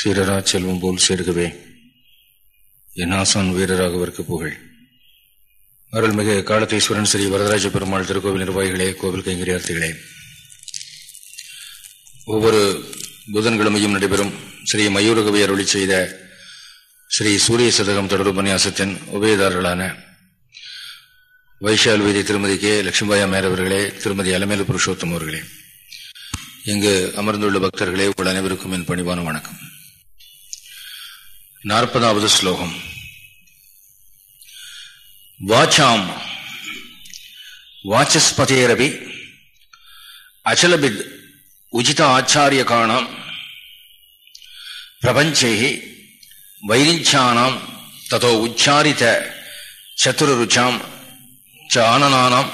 சீரரா செல்வம் போல் சேருகவே. என் ஆசான் வீரராகவருக்கு புகழ். அருள்மிகு காலத்தீஸ்வரன் ஸ்ரீ வரதராஜ பெருமாள் திருக்கோவில் நிர்வாகிகளே கோவில் கைங்கரியார்த்திகளே. ஒவ்வொரு புதன்கிழமையும் நடைபெறும் ஸ்ரீ மயூரகவி அருளி செய்த ஸ்ரீ சூரிய சதகம் தொடர் உபன்யாசத்தின் உபயதாரர்களான வைஷால்வீதி திருமதி கே. லட்சுமிபாய் மேரவர்களே திருமதி அலமேலு புருஷோத்தம் அவர்களே. இங்கு அமர்ந்துள்ள பக்தர்களே உங்கள் அனைவருக்கும் என் பணிவான வணக்கம். நாற்பதாவது ஸ்லோகம். வாச்சாம். வாச்சஸ்பதேரபி அச்சலபித் உச்சித ஆச்சாரிய காணாம் பிரபஞ்சே வைரிஞ்சானாம். ததோ உச்சாரித சதுரருச்சாம் ச ஆனனானாம்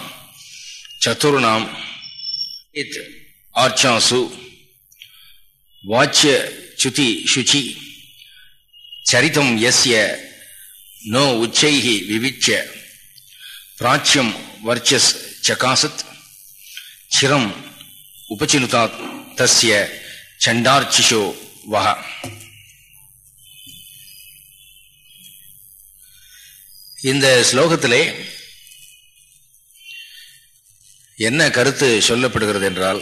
சதுர்ணாம் ஆர்ச்சாசு. வாச்சிய சுதி சுச்சி. சரிதம் எஸ்ய நோ உச்சைகி விவிச்ச. பிராச்சியம் வர்ச்சஸ் சகாசத். சிரம் உபச்சினுதா தஸ்ய சண்டார்ச்சிஷோ வக இந்த ஸ்லோகத்திலே என்ன கருத்து சொல்லப்படுகிறது என்றால்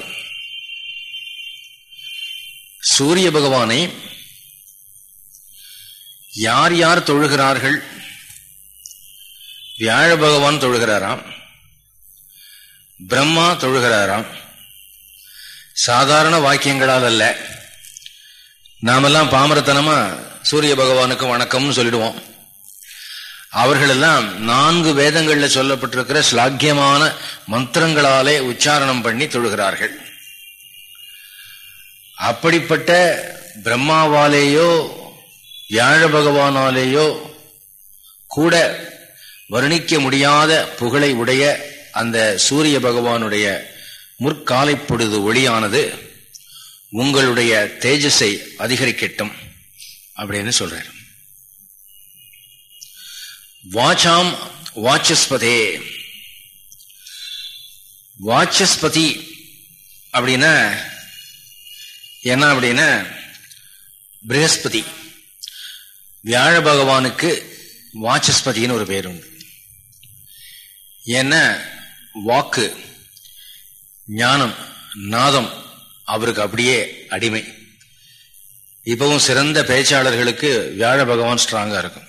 சூரிய பகவானை யார் யார் தொழுகிறார்கள்? வியாழ பகவான் தொழுகிறாராம். பிரம்மா தொழுகிறாராம். சாதாரண வாக்கியங்களால் அல்ல. நாமெல்லாம் பாமரத்தனமா சூரிய பகவானுக்கு வணக்கம்னு சொல்லிடுவோம். அவர்களெல்லாம் நான்கு வேதங்கள்ல சொல்லப்பட்டிருக்கிற ஸ்லாக்கியமான மந்திரங்களாலே உச்சாரணம் பண்ணி தொழுகிறார்கள். அப்படிப்பட்ட பிரம்மாவாலேயோ வியாழ பகவானாலேயோ கூட வர்ணிக்க முடியாத புகழை உடைய அந்த சூரிய பகவானுடைய முற்காலை பொழுது ஒளியானது உங்களுடைய தேஜஸை அதிகரிக்கட்டும் அப்படின்னு சொல்றார். வாச்சாம் வாச்சஸ்பதே. வாச்சஸ்பதி அப்படின்னா என்ன அப்படின்னா பிரகஸ்பதி. வியாழ பகவானுக்கு வாச்சஸ்பதினு ஒரு பேர் உண்டு ஏன்னா வாக்கு ஞானம் நாதம் அவருக்கு அப்படியே அடிமை. இப்பவும் சிறந்த பேச்சாளர்களுக்கு வியாழ பகவான் ஸ்ட்ராங்கா இருக்கும்.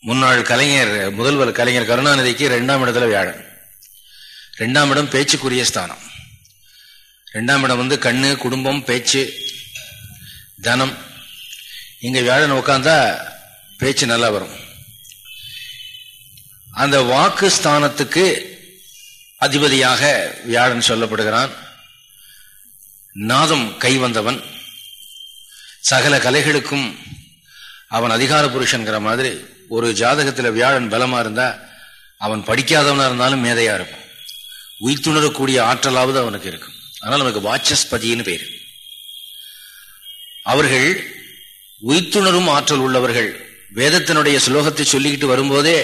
முன்னாள் கலைஞர் முதல்வர் கலைஞர் கருணாநிதிக்கு ரெண்டாம் இடத்துல வியாழன். ரெண்டாம் இடம் பேச்சுக்குரிய ஸ்தானம். ரெண்டாம் இடம் வந்து கண்ணு குடும்பம் பேச்சு தனம் இங்க வியாழன் உட்காந்தா பேச்சு நல்லா வரும். அந்த வாக்கு ஸ்தானத்துக்கு அதிபதியாக வியாழன் சொல்லப்படுகிறான். நாதம் கை வந்தவன். சகல கலைகளுக்கும் அவன் அதிகார புருஷன்கிற மாதிரி ஒரு ஜாதகத்தில் வியாழன் பலமா இருந்தா அவன் படிக்காதவனா இருந்தாலும் மேதையா இருக்கும் உயிர்த்துணரக்கூடிய ஆற்றலாவது அவனுக்கு இருக்கும். அதனால நமக்கு வாச்சஸ்பதினு பேர். அவர்கள் உயிர்த்துணரும் ஆற்றல் உள்ளவர்கள். வேதத்தினுடைய சுலோகத்தை சொல்லிக்கிட்டு வரும்போதே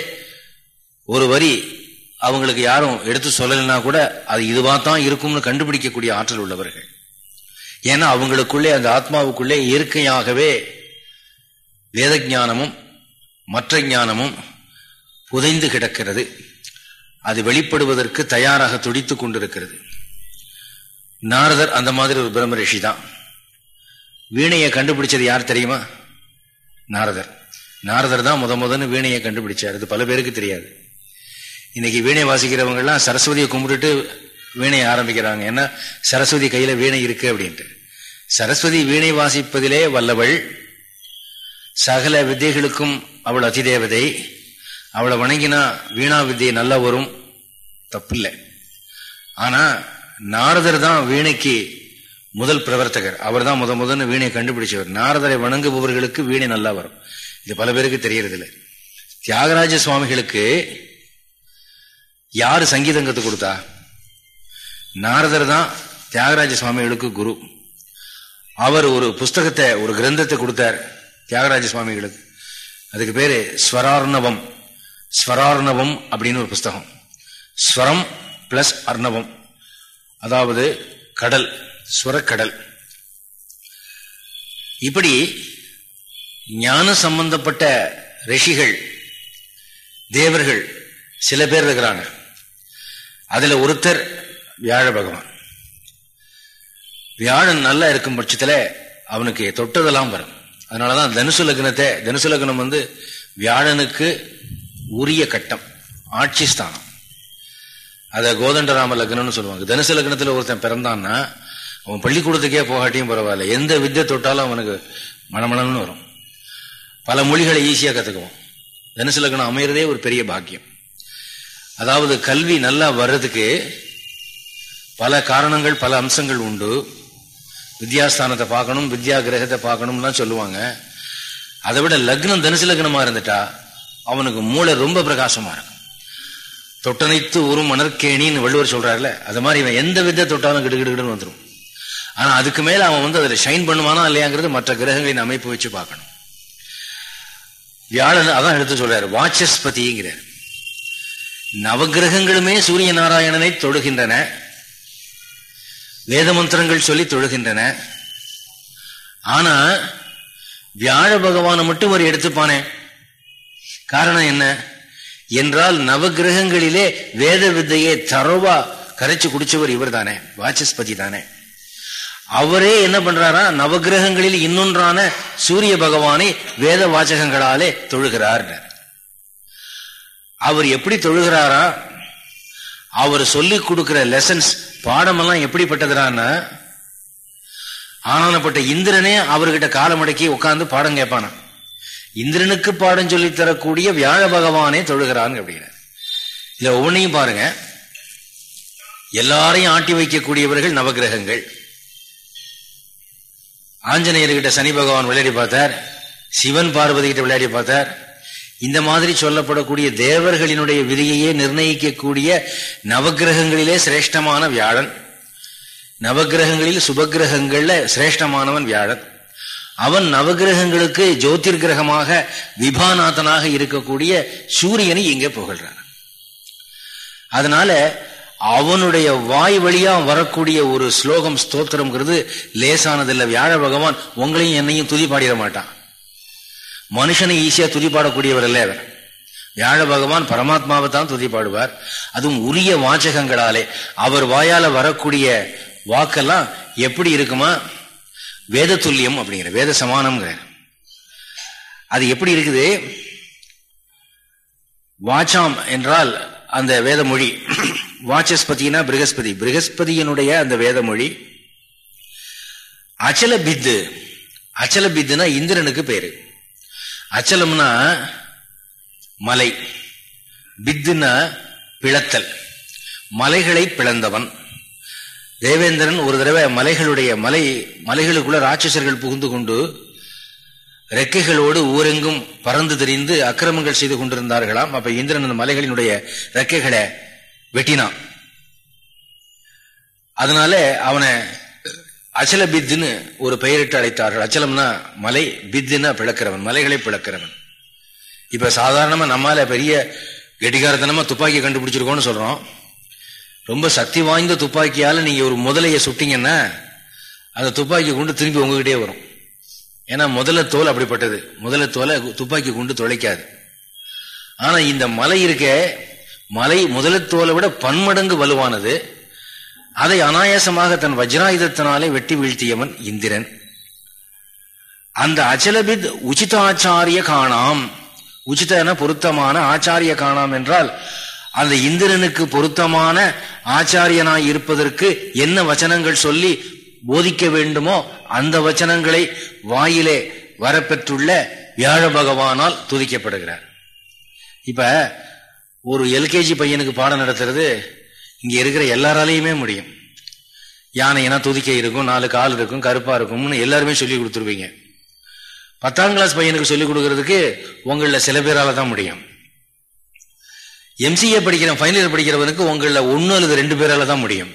ஒரு வரி அவங்களுக்கு யாரும் எடுத்து சொல்லலைன்னா கூட அது இதுவாக தான் இருக்கும்னு கண்டுபிடிக்கக்கூடிய ஆற்றல் உள்ளவர்கள். ஏன்னா அவங்களுக்குள்ளே அந்த ஆத்மாவுக்குள்ளே இயற்கையாகவே வேத ஞானமும் மற்ற ஞானமும் புதைந்து கிடக்கிறது. அது வெளிப்படுவதற்கு தயாராக துடித்து கொண்டிருக்கிறது. நாரதர் அந்த மாதிரி ஒரு பிரம்ம ரிஷி தான். வீணையை கண்டுபிடிச்சது யார் தெரியுமா? நாரதர். நாரதர் தான் முத முதன்னு வீணையை கண்டுபிடிச்சார். அது பல பேருக்கு தெரியாது. இன்னைக்கு வீணை வாசிக்கிறவங்கெல்லாம் சரஸ்வதியை கும்பிட்டுட்டு வீணையை ஆரம்பிக்கிறாங்க. ஏன்னா சரஸ்வதி கையில வீணை இருக்கு அப்படின்ட்டு. சரஸ்வதி வீணை வாசிப்பதிலே வல்லவள். சகல வித்தைகளுக்கும் அவள் அதிதேவதை. அவளை வணங்கினா வீணா வித்தியை நல்லா வரும். தப்பில்லை. ஆனா நாரதர் தான் வீணைக்கு முதல் பிரவர்த்தகர். அவர் தான் முத முதன்னு வீணை கண்டுபிடிச்சவர். நாரதரை வணங்குபவர்களுக்கு வீணை நல்லா வரும். இது பல பேருக்கு தெரியறது தியாகராஜ சுவாமிகளுக்கு யாரு சங்கீதங்கத்து கொடுத்தா? நாரதர் தான் தியாகராஜ சுவாமிகளுக்கு குரு. அவர் ஒரு புஸ்தகத்தை ஒரு கிரந்தத்தை கொடுத்தார் தியாகராஜ சுவாமிகளுக்கு. அதுக்கு பேரு ஸ்வரார்ணவம். ஸ்வரார்ணவம் அப்படின்னு ஒரு புஸ்தகம். ஸ்வரம் பிளஸ் அர்ணவம். அதாவது கடல். சுரக்கடல். இப்படி ஞான சம்பந்தப்பட்ட ரிஷிகள் தேவர்கள் சில பேர் இருக்கிறாங்க. அதுல ஒருத்தர் வியாழ பகவான். வியாழன் நல்லா இருக்கும் பட்சத்தில் அவனுக்கு தொட்டதெல்லாம் வரும். அதனாலதான் தனுசு லக்னத்தை தனுசு லக்னம் வந்து வியாழனுக்கு உரிய கட்டம் ஆட்சி ஸ்தானம். அதை கோதண்டராம லக்னம்னு சொல்லுவாங்க. தனுசு லக்னத்தில் ஒருத்தன் பிறந்தான்னா அவன் பள்ளிக்கூடத்துக்கே போகாட்டியும் பரவாயில்ல. எந்த வித்தியை தொட்டாலும் அவனுக்கு மனமளம்னு வரும். பல மொழிகளை ஈஸியாக கற்றுக்குவோம் தனுசு லக்னம் ஒரு பெரிய பாக்கியம். அதாவது கல்வி நல்லா வர்றதுக்கு பல காரணங்கள் பல அம்சங்கள் உண்டு. வித்யாஸ்தானத்தை பார்க்கணும் வித்யா கிரகத்தை பார்க்கணும்லாம் சொல்லுவாங்க. அதை விட லக்னம் தனுசு லக்னமாக இருந்துட்டா அவனுக்கு மூளை ரொம்ப பிரகாசமாக இருக்கும். தொட்டனைத்து ஒரு மணற்கேணின்னு வள்ளுவர் சொல்கிறார்ல அது மாதிரி இவன் எந்த வித்தை தொட்டாலும் கிடுகிடுன்னு வந்துடும் ஆனா அதுக்கு மேல அவன் வந்து அதில் ஷைன் பண்ணுவானா இல்லையாங்கிறது மற்ற கிரகங்களின் அமைப்பு வச்சு பார்க்கணும். வியாழன் அதான் எடுத்து சொல்றாரு வாச்சஸ்பதிங்கிறார். நவகிரகங்களுமே சூரிய நாராயணனை தொழுகின்றன வேத மந்திரங்கள் சொல்லி தொழுகின்றன ஆனா வியாழ பகவானை மட்டும் ஒரு எடுத்துப்பானே. காரணம் என்ன? என்றால் நவகிரகங்களிலே வேத வித்தையை தரவா கரைச்சு குடிச்சவர் இவர் தானே வாச்சஸ்பதி தானே. அவரே என்ன பண்றாரா? நவகிரகங்களில் இன்னொன்றான சூரிய பகவானை வேத வாசகங்களாலே தொழுகிறார். அவர் எப்படி தொழுகிறாரா? அவர் சொல்லி கொடுக்கிற லெசன்ஸ் பாடமெல்லாம் எப்படிப்பட்டதுறான்னா ஆனானப்பட்ட இந்திரனே அவர்கிட்ட காலமடக்கி உட்கார்ந்து பாடம் கேட்பானா? இந்திரனுக்கு பாடம் சொல்லி தரக்கூடிய வியாழ பகவானே தொழுகிறான் அப்படிங்கிற. இல்ல ஒவ்வொன்னையும் பாருங்க. எல்லாரையும் ஆட்டி வைக்கக்கூடியவர்கள் நவகிரகங்கள். ஆஞ்சநேயர்கிட்ட சனி பகவான் விளையாடி பார்த்தார். சிவன் பார்வதி கிட்ட விளையாடி பார்த்தார். இந்த மாதிரி சொல்லப்படக்கூடிய தேவர்களினுடைய விதியையே நிர்ணயிக்கக்கூடிய நவகிரகங்களிலே சிரேஷ்டமான வியாழன். நவகிரகங்களில் சுபகிரகங்கள்ல சிரேஷ்டமானவன் வியாழன். அவன் நவகிரகங்களுக்கு ஜோதிர் கிரகமாக விபாநாதனாக இருக்கக்கூடிய சூரியனை இங்கே புகழ்றான். அதனால அவனுடைய வாய் வழியா வரக்கூடிய ஒரு ஸ்லோகம் ஸ்தோத்திரம்ங்கிறது லேசானதில்லை. வியாழ பகவான் உங்களையும் என்னையும் துதி பாடிட மாட்டான். மனுஷனை ஈஸியா துதி பாடக்கூடியவர் இல்லை அவர் வியாழ பகவான் பரமாத்மாவை தான் துதி பாடுவார். அதுவும் உரிய வாச்சகங்களாலே. அவர் வாயால வரக்கூடிய வாக்கெல்லாம் எப்படி இருக்குமா? வேத துல்லியம் அப்படிங்கிற வேத சமானம்ங்கிற அது எப்படி இருக்குது? வாச்சாம் என்றால் அந்த வேத மொழி வாச்சஸ்பதினா பிருகஸ்பதி. பிருகஸ்பதியினுடைய அந்த வேத மொழி அச்சல பித்து அச்சல பித்துனா இந்திரனுக்கு பேரு. அச்சலம்னா மலை. பித்துனா பிளத்தல். மலைகளை பிளந்தவன். தேவேந்திரன் ஒரு தடவை மலைகளுடைய மலை மலைகளுக்குள்ள ராட்சசர்கள் புகுந்து கொண்டு ரெக்கைகளோடு ஊரெங்கும் பறந்து தெரிந்து அக்கிரமங்கள் செய்து கொண்டிருந்தார்களாம். அப்ப இந்திரன் அந்த மலைகளினுடைய ரெக்கைகளை வெட்டினான். அதனால அவனை அச்சல பித்துன்னு ஒரு பெயரிட்டு அழைத்தார்கள். அச்சலம்னா மலை பித்துன்னா பிளக்கிறவன் மலைகளை பிளக்கிறவன். இப்ப சாதாரணமா நம்மால பெரிய கெட்டிகாரத்தனமா துப்பாக்கி கண்டுபிடிச்சிருக்கோம்னு சொல்றோம். ரொம்ப சக்தி வாய்ந்த துப்பாக்கியால நீங்க ஒரு முதலைய சுட்டிங்கன்னா அந்த துப்பாக்கி கொண்டு திரும்பி உங்ககிட்டே வரும். ஏன்னா முதல தோல் அப்படிப்பட்டது. முதல தோலை துப்பாக்கி கொண்டு தொலைக்காது. ஆனா இந்த மலை இருக்க மலை முதலத்தோலை விட பன்மடங்கு வலுவானது. அதை அனாயாசமாக தன் வஜ்ராயுதத்தினாலே வெட்டி வீழ்த்தியவன் இந்திரன். அந்த அச்சலபித் உச்சிதாச்சாரிய காணாம். உச்சிதன பொருத்தமான ஆச்சாரிய காணாம் என்றால் அந்த இந்திரனுக்கு பொருத்தமான ஆச்சாரியனாய் இருப்பதற்கு என்ன வச்சனங்கள் சொல்லி போதிக்க வேண்டுமோ அந்த வச்சனங்களை வாயிலே வரப்பெற்றுள்ள வியாழ பகவானால் துதிக்கப்படுகிறார். இப்ப ஒரு எல்கேஜி பையனுக்கு பாடம் நடத்துறது இங்கே இருக்கிற எல்லாராலையுமே முடியும். யானைனா துதிக்க இருக்கும் நாலு கால் இருக்கும் கருப்பாக இருக்கும்னு எல்லாருமே சொல்லி கொடுத்துருவீங்க. பத்தாம் கிளாஸ் பையனுக்கு சொல்லிக் கொடுக்கறதுக்கு உங்களில் சில பேரால தான் முடியும். எம்சிஏ படிக்கிற ஃபைனல் இயர் படிக்கிறவனுக்கு உங்களில் ஒன்று அல்லது ரெண்டு பேரால தான் முடியும்.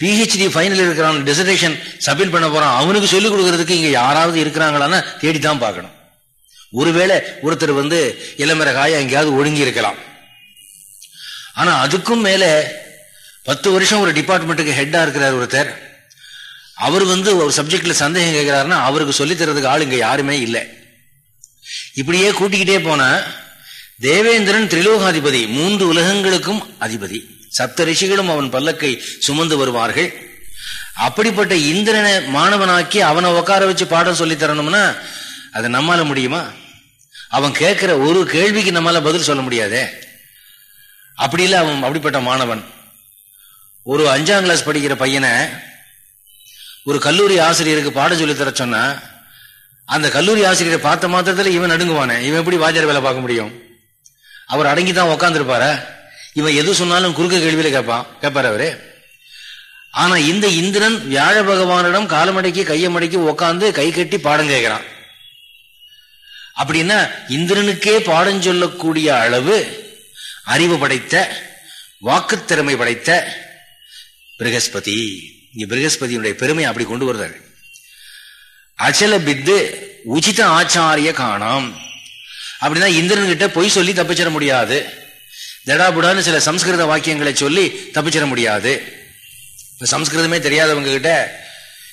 பிஹெச்டி ஃபைனல் இருக்கிறான் டிசர்டேஷன் சப்மிட் பண்ண போறான் அவனுக்கு சொல்லிக் கொடுக்கறதுக்கு இங்கே யாராவது இருக்கிறாங்களான்னு தேடி தான் பார்க்கணும். ஒருவேளை ஒருத்தர் வந்து இளமரகாய எங்கேயாவது ஒழுங்கி இருக்கலாம் ஆனா அதுக்கும் மேல பத்து வருஷம் ஒரு டிபார்ட்மெண்ட்டுக்கு ஹெட்டா இருக்கிறார் ஒருத்தர். அவர் வந்து ஒரு சப்ஜெக்ட்ல சந்தேகம் கேட்கிறாருன்னா அவருக்கு சொல்லி தரதுக்கு ஆள் இங்க யாருமே இல்லை. இப்படியே கூட்டிக்கிட்டே போன தேவேந்திரன் திரிலோகாதிபதி மூன்று உலகங்களுக்கும் அதிபதி. சப்த ரிஷிகளும் அவன் பல்லக்கை சுமந்து வருவார்கள். அப்படிப்பட்ட இந்திரனை மாணவனாக்கி அவனை உட்கார வச்சு பாடம் சொல்லி தரணும்னா அது நம்மால முடியுமா? அவன் கேட்கிற ஒரு கேள்விக்கு நம்மளால பதில் சொல்ல முடியாதே. அப்படி இல்லை அவன் அப்படிப்பட்ட மாணவன். ஒரு அஞ்சாம் கிளாஸ் படிக்கிற பையனை ஒரு கல்லூரி ஆசிரியருக்கு பாடம் சொல்லித்தர தர சொன்னா அந்த கல்லூரி ஆசிரியரை பார்த்த மாத்திரத்தில் இவன் நடுங்குவானே. இவன் எப்படி வாஜர் வேலை பார்க்க முடியும்? அவர் அடங்கி தான் உக்காந்துருப்பார? இவன் எது சொன்னாலும் குறுக்க கேள்வியில கேட்பான். கேட்பார் அவரு. ஆனா இந்த இந்திரன் வியாழ பகவானிடம் காலமடக்கி கையமடக்கி உக்காந்து கை கட்டி பாடம் கேட்கிறான். அப்படின்னா இந்திரனுக்கே பாடம் சொல்லக்கூடிய அளவு அறிவு படைத்த வாக்குத்திறமை படைத்த பிரகஸ்பதி. இங்க பிரகஸ்பதியுடைய பெருமை அப்படி கொண்டு வருதாரு. அச்சல பித்து உச்சித ஆச்சாரிய காணாம். அப்படின்னா இந்திரன் கிட்ட பொய் சொல்லி தப்பிச்சிட முடியாது. ஜடாபுடான்னு சில சம்ஸ்கிருத வாக்கியங்களை சொல்லி தப்பிச்சிட முடியாது. சம்ஸ்கிருதமே தெரியாதவங்க கிட்ட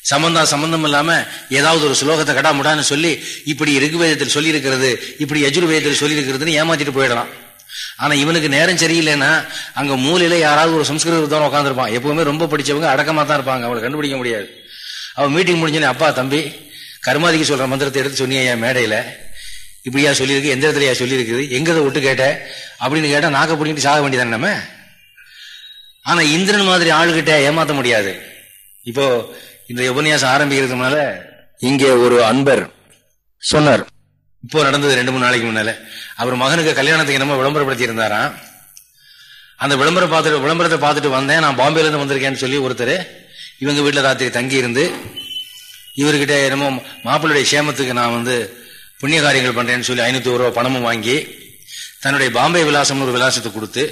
சம்பந்தம் சம்பந்தம் இல்லாம ஏதாவது ஒரு சுலோகத்தை கடாமுடான்னு சொல்லி இப்படி ரிகுவேதத்தில் சொல்லி இருக்கிறது இப்படி யஜுர்வேதத்தில் சொல்லி இருக்கிறதுன்னு ஏமாத்திட்டு போயிடலாம். ஆனா இவனுக்கு நேரம் சரியில்லைன்னா அங்க மூலையில யாராவது ஒரு சம்ஸ்கிருதத்தோட உட்காந்துருப்பான் எப்பவுமே ரொம்ப படிச்சவங்க அடக்கமா தான் இருப்பாங்க. அவளை கண்டுபிடிக்க முடியாது. அவன் மீட்டிங் முடிஞ்சோன்னே அப்பா தம்பி கர்மாதிக்கு சொல்ற மந்திரத்தை எடுத்து சொன்னியா என் மேடையில? இப்படியா சொல்லியிருக்கு எந்த இடத்துலயா சொல்லியிருக்குது எங்கதை விட்டு கேட்ட? அப்படின்னு கேட்டா நாக்க பிடிக்கிட்டு சாக வேண்டியதானே நம்ம? ஆனா இந்திரன் மாதிரி ஆளுகிட்ட ஏமாத்த முடியாது. இப்போ இந்த உபன்யாசம் ஆரம்பிக்கிறதுனால இங்கே ஒரு அன்பர் சொன்னார். இப்போ நடந்தது ரெண்டு மூணு நாளைக்கு முன்னால. அவர் மகனுக்கு கல்யாணத்துக்கு என்னமோ விளம்பரப்படுத்தி இருந்தாராம் அந்த விளம்பரம் பார்த்துட்டு விளம்பரத்தை பார்த்துட்டு வந்தேன். நான் பாம்பேல இருந்து வந்திருக்கேன்னு சொல்லி ஒருத்தர் இவங்க வீட்டில் ராத்திரி தங்கி இருந்து இவர்கிட்ட என்னமோ மாப்பிள்ளுடைய சேமத்துக்கு நான் வந்து புண்ணிய காரியங்கள் பண்றேன்னு சொல்லி ஐநூத்தி ரூபா பணமும் வாங்கி தன்னுடைய பாம்பே விலாசம்னு ஒரு விலாசத்தை கொடுத்து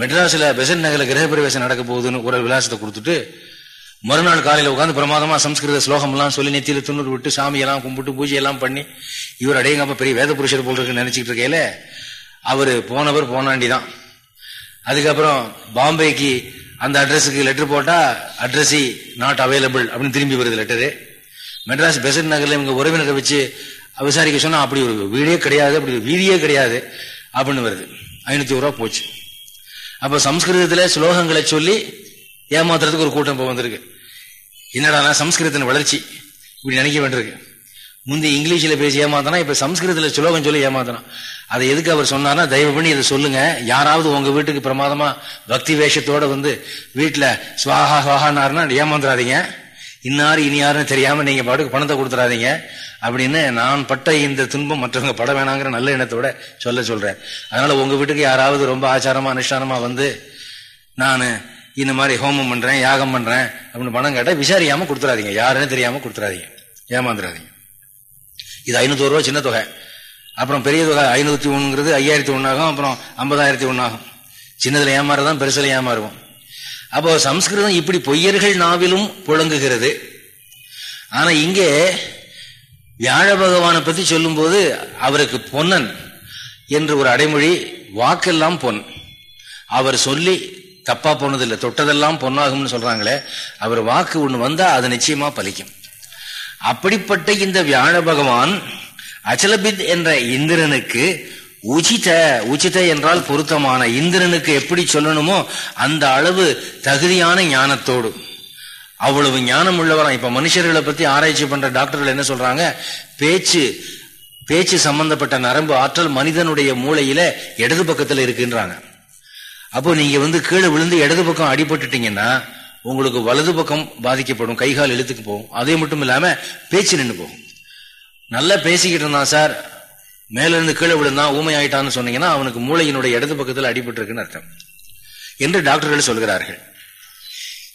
மெட்ராஸ்ல பெசன் நகரில் கிரகப்பிரவேசம் நடக்க போகுதுன்னு ஒரு விலாசத்தை கொடுத்துட்டு மறுநாள் காலையில் உட்காந்து பிரமாதமா சம்ஸ்கிருத ஸ்லோகம் எல்லாம் சொல்லி நெத்தியில துண்ணூறு விட்டு சாமியெல்லாம் கும்பிட்டு பூஜை எல்லாம் பண்ணி இவர் அடையங்கப்ப பெரிய வேத புருஷர் போல் இருக்குன்னு நினைச்சிட்டு இருக்கையில அவரு போனவர் போனாண்டி தான். அதுக்கப்புறம் பாம்பேக்கு அந்த அட்ரஸுக்கு லெட்டர் போட்டா அட்ரஸி நாட் அவைலபிள் அப்படின்னு திரும்பி வருது லெட்டரு மெட்ராஸ் பெசன்ட் நகர்ல இவங்க உறவினரை வச்சு விசாரிக்க சொன்னா அப்படி ஒரு வீடே கிடையாது அப்படி ஒரு வீதியே கிடையாது அப்படின்னு வருது. ஐநூத்தி ரூபா போச்சு. அப்ப சம்ஸ்கிருதத்துல ஸ்லோகங்களை சொல்லி ஏமாத்துறதுக்கு ஒரு கூட்டம் இப்போ வந்திருக்கு. என்னடா சம்ஸ்கிருதத்தின் வளர்ச்சி? இப்படி நினைக்க வேண்டியிருக்கு. முந்தி இங்கிலீஷில் பேசி ஏமாத்தனா இப்போ சம்ஸ்கிருதத்தில் சுலோகம் சொல்லி ஏமாத்தனா. அதை எதுக்கு அவர் சொன்னார்னா தயவு பண்ணி இதை சொல்லுங்க. யாராவது உங்கள் வீட்டுக்கு பிரமாதமாக பக்தி வேஷத்தோடு வந்து வீட்டில் சுவாகா சுவாகானாருன்னா ஏமாந்துடாதீங்க இன்னாரு இனியாருன்னு தெரியாமல் நீங்கள் பாட்டுக்கு பணத்தை கொடுத்துடாதீங்க அப்படின்னு நான் பட்ட இந்த துன்பம் மற்றவங்க பட வேணாங்கிற நல்ல எண்ணத்தோட சொல்ல சொல்கிறேன் அதனால் உங்கள் வீட்டுக்கு யாராவது ரொம்ப ஆச்சாரமாக அனுஷ்டானமாக வந்து நான் இந்த மாதிரி ஹோமம் பண்றேன் யாகம் பண்றேன் அப்படின்னு பணம் கேட்டால் விசாரியாம கொடுத்துறாதீங்க. யாருன்னு தெரியாம கொடுத்துறாதீங்க. ஏமாந்துடாதீங்க இது ஐநூத்தி ரூபா சின்ன தொகை. அப்புறம் பெரிய தொகை ஐநூத்தி ஒண்ணுங்கிறது ஐயாயிரத்தி ஒன்னாகும் அப்புறம் ஐம்பதாயிரத்தி ஒன்னாகும் சின்னதுல ஏமாறதான் பெருசுல ஏமாறுவோம். அப்போ சம்ஸ்கிருதம் இப்படி பொய்யர்கள் நாவிலும் புழங்குகிறது. ஆனா இங்கே வியாழ பகவானை பத்தி சொல்லும் போது அவருக்கு பொன்னன் என்று ஒரு அடைமொழி வாக்கெல்லாம் பொன். அவர் சொல்லி தப்பா போனதில்லை தொட்டதெல்லாம் பொன்னாகும்னு சொல்றாங்களே அவர் வாக்கு ஒன்று வந்தா அது நிச்சயமா பலிக்கும். அப்படிப்பட்ட இந்த வியாழ பகவான் அச்சலபித் என்ற இந்திரனுக்கு உச்சித உச்சித என்றால் பொருத்தமான இந்திரனுக்கு எப்படி சொல்லணுமோ அந்த அளவு தகுதியான ஞானத்தோடு. அவ்வளவு ஞானம் உள்ளவராம் இப்ப மனுஷர்களை பத்தி ஆராய்ச்சி பண்ற டாக்டர்கள் என்ன சொல்றாங்க? பேச்சு பேச்சு சம்பந்தப்பட்ட நரம்பு ஆற்றல் மனிதனுடைய மூளையில இடது பக்கத்துல இருக்குன்றாங்க. அப்போ நீங்க வந்து கீழே விழுந்து இடது பக்கம் அடிபட்டுட்டீங்கன்னா உங்களுக்கு வலது பக்கம் பாதிக்கப்படும் கைகால் எழுத்துக்கு போகும். அதே மட்டும் இல்லாம பேச்சு நின்று போகும். நல்லா பேசிக்கிட்டு இருந்தான் சார். மேலிருந்து கீழே விழுந்தான் ஊமை ஆயிட்டான்னு சொன்னீங்கன்னா அவனுக்கு மூளையினுடைய இடது பக்கத்தில் அடிபட்டுருக்குன்னு அர்த்தம். என்று டாக்டர்கள் சொல்கிறார்கள்.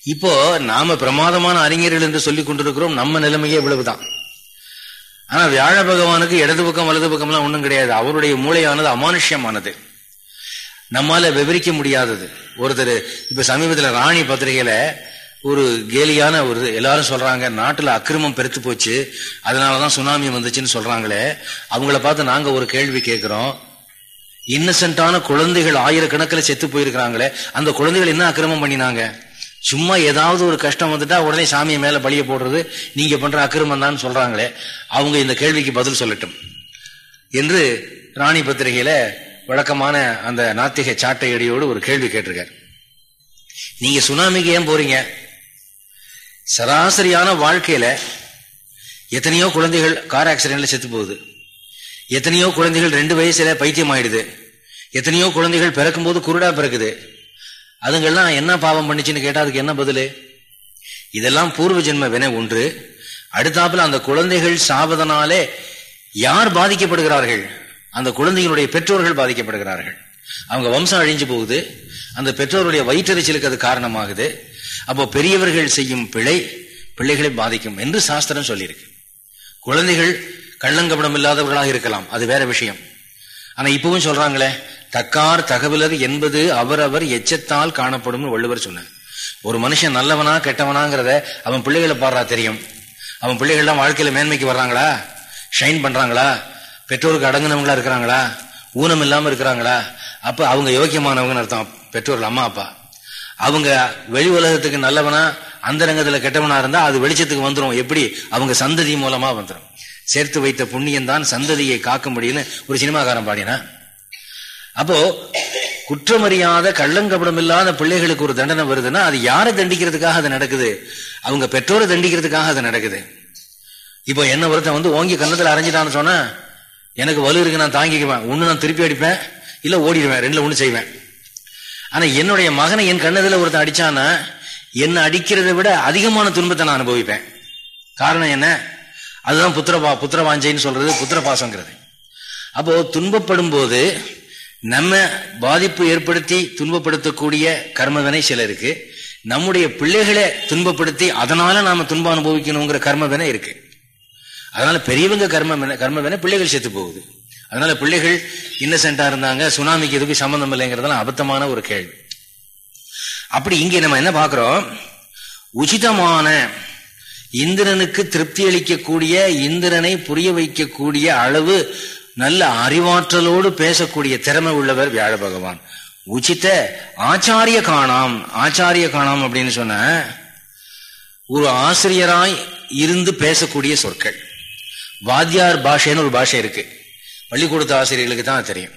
இப்போ நாம பிரமாதமான அறிஞர்கள் என்று சொல்லிக் கொண்டிருக்கிறோம் நம்ம நிலைமையே இவ்வளவுதான். ஆனா வியாழ பகவானுக்கு இடது பக்கம் வலது பக்கம்லாம் ஒன்றும் கிடையாது. அவருடைய மூளையானது அமானுஷ்யமானது. நம்மால விவரிக்க முடியாதது. ஒருத்தர் இப்ப சமீபத்துல ராணி பத்திரிகையில ஒரு கேலியான ஒரு எல்லாரும் சொல்றாங்க நாட்டுல அக்கிரமம் பெருத்து போச்சு அதனாலதான் சுனாமி வந்துச்சுன்னு சொல்றாங்களே அவங்கள பார்த்து நாங்க ஒரு கேள்வி கேட்கிறோம் இன்னசென்டான குழந்தைகள் ஆயிரக்கணக்கில் செத்து போயிருக்கிறாங்களே அந்த குழந்தைகள் என்ன அக்கிரமம் பண்ணினாங்க? சும்மா ஏதாவது ஒரு கஷ்டம் வந்துட்டா உடனே சாமியை மேல பழிய போடுறது நீங்க பண்ற அக்கிரமம் தான் சொல்றாங்களே அவங்க இந்த கேள்விக்கு பதில் சொல்லட்டும். என்று ராணி பத்திரிகையில வழக்கமான அந்த நாத்திக சாட்டையடியோடு ஒரு கேள்வி கேட்டிருக்கார். நீங்க சுனாமிக்கு ஏன் போறீங்க? சராசரியான வாழ்க்கையில எத்தனையோ குழந்தைகள் கார் ஆக்சிடென்ட்ல செத்து போகுது. எத்தனையோ குழந்தைகள் ரெண்டு வயசுல பைத்தியம் ஆயிடுது. எத்தனையோ குழந்தைகள் பிறக்கும் போது குருடா பிறக்குது. அதுங்கெல்லாம் என்ன பாவம் பண்ணிச்சுன்னு கேட்டா அதுக்கு என்ன பதிலு? இதெல்லாம் பூர்வ ஜென்ம வினை ஒன்று. அடுத்தாப்புல அந்த குழந்தைகள் சாவதனாலே யார் பாதிக்கப்படுகிறார்கள்? அந்த குழந்தைகளுடைய பெற்றோர்கள் பாதிக்கப்படுகிறார்கள். அவங்க வம்சம் அழிஞ்சு போகுது. அந்த பெற்றோருடைய வயிற்றறிச்சலுக்கு அது காரணமாகுது. அப்போ பெரியவர்கள் செய்யும் பிழை பிள்ளைகளை பாதிக்கும் என்று சாஸ்திரம் சொல்லியிருக்கு. குழந்தைகள் கள்ளங்கபடம் இல்லாதவர்களாக இருக்கலாம். அது வேற விஷயம். ஆனா இப்பவும் சொல்றாங்களே தக்கார் தகவலர் என்பது அவரவர் எச்சத்தால் காணப்படும் வள்ளுவர் சொன்னார். ஒரு மனுஷன் நல்லவனா கெட்டவனாங்கிறத அவன் பிள்ளைகளை பாடுறா தெரியும். அவன் பிள்ளைகள்லாம் வாழ்க்கையில மேன்மைக்கு வர்றாங்களா? ஷைன் பண்றாங்களா? பெற்றோருக்கு அடங்குனவங்களா இருக்கிறாங்களா? ஊனம் இல்லாமல் இருக்கிறாங்களா? அப்போ அவங்க யோக்கியமானவங்கன்னு அர்த்தம். பெற்றோர்கள் அம்மா அப்பா. அவங்க வெளி உலகத்துக்கு நல்லவனா அந்த ரங்கத்தில் கெட்டவனா இருந்தால் அது வெளிச்சத்துக்கு வந்துடும் எப்படி? அவங்க சந்ததி மூலமாக வந்துடும் சேர்த்து வைத்த புண்ணியம் தான் சந்ததியை காக்க முடியும்னு ஒரு சினிமாக்காரன் பாடினா அப்போ குற்றமறியாத கள்ளங்கபடம் இல்லாத பிள்ளைகளுக்கு ஒரு தண்டனை வருதுன்னா அது யாரை தண்டிக்கிறதுக்காக அது நடக்குது? அவங்க பெற்றோரை தண்டிக்கிறதுக்காக அது நடக்குது. இப்போ என்ன ஒருத்தன் வந்து ஓங்கி கன்னத்தில் அரைஞ்சிட்டான்னு சொன்னா எனக்கு வலு இருக்கு நான் தாங்கிக்குவேன். ஒன்று நான் திருப்பி அடிப்பேன் இல்லை ஓடிடுவேன் ரெண்டில் ஒன்று செய்வேன். ஆனால் என்னுடைய மகனை என் கண்ணதில் ஒருத்தன் அடித்தான்னா என்னை அடிக்கிறத விட அதிகமான துன்பத்தை நான் அனுபவிப்பேன். காரணம் என்ன? அதுதான் புத்திரபா புத்திரவாஞ்சைன்னு சொல்றது புத்திர பாசங்கிறது அப்போ துன்பப்படும் போது நம்ம பாதிப்பு ஏற்படுத்தி துன்பப்படுத்தக்கூடிய கர்மவினை சிலருக்கு நம்முடைய பிள்ளைகளை துன்பப்படுத்தி அதனால நாம துன்பம் அனுபவிக்கணுங்கிற கர்மவினை இருக்கு. அதனால பெரியவங்க கர்ம வேணா பிள்ளைகள் செத்து போகுது. அதனால பிள்ளைகள் இன்னசென்டா இருந்தாங்க சுனாமிக்கு எதுக்கு சம்பந்தம் இல்லைங்கிறதெல்லாம் அபத்தமான ஒரு கேள்வி. அப்படி இங்கே நம்ம என்ன பார்க்கிறோம்? உச்சிதமான இந்திரனுக்கு திருப்தி அளிக்கக்கூடிய இந்திரனை புரிய வைக்கக்கூடிய அளவு நல்ல அறிவாற்றலோடு பேசக்கூடிய திறமை உள்ளவர் வியாழ பகவான் உச்சித்த ஆச்சாரிய காணாம் ஆச்சாரிய காணாம் அப்படின்னு சொன்ன ஒரு ஆசிரியராய் இருந்து பேசக்கூடிய சொற்கள். வாத்தியார் பாஷைன்னு ஒரு பாஷை இருக்கு. பள்ளிக்கூடத்து ஆசிரியர்களுக்கு தான் தெரியும்.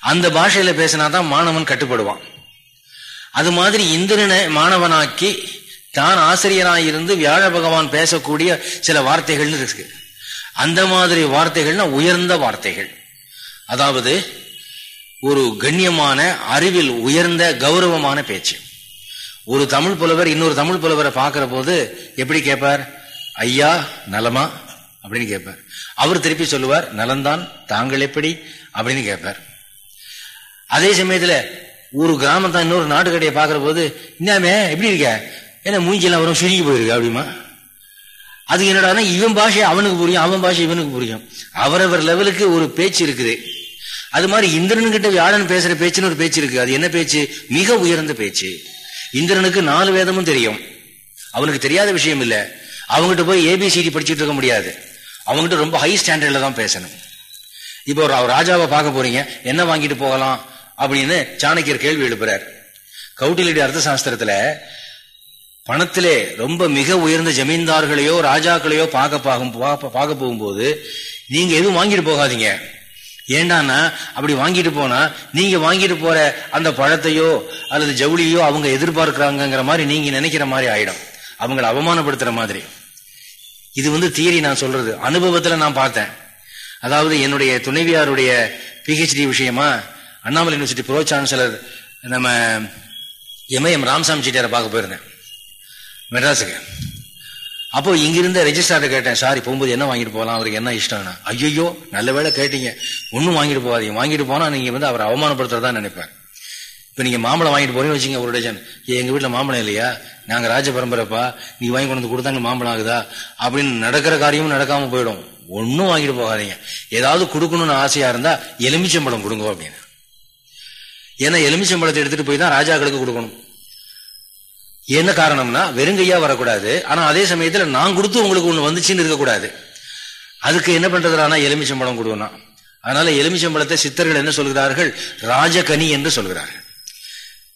அந்த பாஷையில பேசினாதான் மாணவன் கட்டுப்படுவான். அது மாதிரி இந்திரனை மாணவனாக்கி தான் ஆசிரியராக இருந்து வியாழ பகவான் பேசக்கூடிய சில வார்த்தைகள்னு இருக்கு. அந்த மாதிரி வார்த்தைகள்னா உயர்ந்த வார்த்தைகள். அதாவது ஒரு கண்ணியமான அறிவில் உயர்ந்த கௌரவமான பேச்சு. ஒரு தமிழ் புலவர் இன்னொரு தமிழ் புலவரை பார்க்கிற போது எப்படி கேட்பார் ஐயா நலமா? அப்படின்னு கேட்பார். அவர் திருப்பி சொல்லுவார் நலந்தான் தாங்கள் எப்படி? அப்படின்னு கேட்பார். அதே சமயத்துல ஒரு கிராமம் தான் இன்னொரு நாட்டுக்கடையை கடையை போது இன்னாமே எப்படி இருக்க? ஏன்னா மூஞ்சிலாம் வரும் சுருங்கி போயிருக்கு அப்படிமா? அது என்னடா இவன் பாஷை அவனுக்கு புரியும் அவன் பாஷை இவனுக்கு புரியும். அவரவர் லெவலுக்கு ஒரு பேச்சு இருக்குது. அது மாதிரி இந்திரன்கிட்ட வியாழன் பேசுற பேச்சுன்னு ஒரு பேச்சு இருக்கு. அது என்ன பேச்சு? மிக உயர்ந்த பேச்சு. இந்திரனுக்கு நாலு வேதமும் தெரியும். அவனுக்கு தெரியாத விஷயம் இல்லை. அவங்ககிட்ட போய் ஏபிசிடி படிச்சுட்டு இருக்க முடியாது. அவங்ககிட்ட ரொம்ப ஹை ஸ்டாண்டர்டில் தான் பேசணும். இப்போ ஒரு ராஜாவை பார்க்க போறீங்க என்ன வாங்கிட்டு போகலாம் அப்படின்னு சாணக்கியர் கேள்வி எழுப்புறார். கௌட்டிலுடைய அர்த்த சாஸ்திரத்துல பணத்திலே ரொம்ப மிக உயர்ந்த ஜமீன்தார்களையோ ராஜாக்களையோ பார்க்க பார்க்கும் பார்க்க போகும்போது நீங்க எதுவும் வாங்கிட்டு போகாதீங்க. ஏண்டானா அப்படி வாங்கிட்டு போனா நீங்க வாங்கிட்டு போற அந்த பழத்தையோ அல்லது ஜவுளியோ அவங்க எதிர்பார்க்கிறாங்கிற மாதிரி நீங்க நினைக்கிற மாதிரி ஆயிடும். அவங்களை அவமானப்படுத்துற மாதிரி. இது வந்து தியரி நான் சொல்றது. அனுபவத்துல நான் பார்த்தேன். அதாவது என்னுடைய துணைவியாருடைய பிஹெச்டி விஷயமா அண்ணாமலை யூனிவர்சிட்டி ப்ரோ சான்சலர் நம்ம எம்ஐஎம் ராம்சாமி செட்டியாரை பார்க்க போயிருந்தேன். மெட்ராஸுக்கு. அப்போ இங்கிருந்த ரெஜிஸ்டார்ட்ட கேட்டேன் சாரி போகும்போது என்ன வாங்கிட்டு போகலாம்? அவருக்கு என்ன இஷ்டம்னா? ஐயோ நல்ல வேலை கேட்டீங்க. ஒன்றும் வாங்கிட்டு போகாதீங்க. வாங்கிட்டு போனா நீங்க வந்து அவரை அவமானப்படுத்துறதா நினைப்பேன் இப்ப நீங்க மாம்பழம் வாங்கிட்டு போறீங்கன்னு வச்சுங்க ஒரு டஜன். எங்க வீட்டுல மாம்பழம் இல்லையா? நாங்க ராஜ பரம்பரைப்பா நீ வாங்கி கொண்டு கொடுத்தாங்க மாம்பழம் ஆகுதா? அப்படின்னு நடக்கிற காரியமும் நடக்காம போயிடும். ஒன்னும் வாங்கிட்டு போகாதீங்க. ஏதாவது கொடுக்கணும்னு ஆசையா இருந்தா எலுமிச்சம்பழம் கொடுங்க அப்படின்னு. ஏன்னா எலுமிச்சம்பழத்தை எடுத்துட்டு போய் தான் ராஜாக்களுக்கு கொடுக்கணும். என்ன காரணம்னா வெறுங்கையா வரக்கூடாது. ஆனா அதே சமயத்துல நான் கொடுத்து உங்களுக்கு ஒண்ணு வந்துச்சுன்னு இருக்கக்கூடாது. அதுக்கு என்ன பண்றதுனா எலுமிச்சம்பழம் கொடுக்கணும். அதனால எலுமிச்சம்பழத்தை சித்தர்கள் என்ன சொல்கிறார்கள்? ராஜகனி என்று சொல்கிறார்கள்.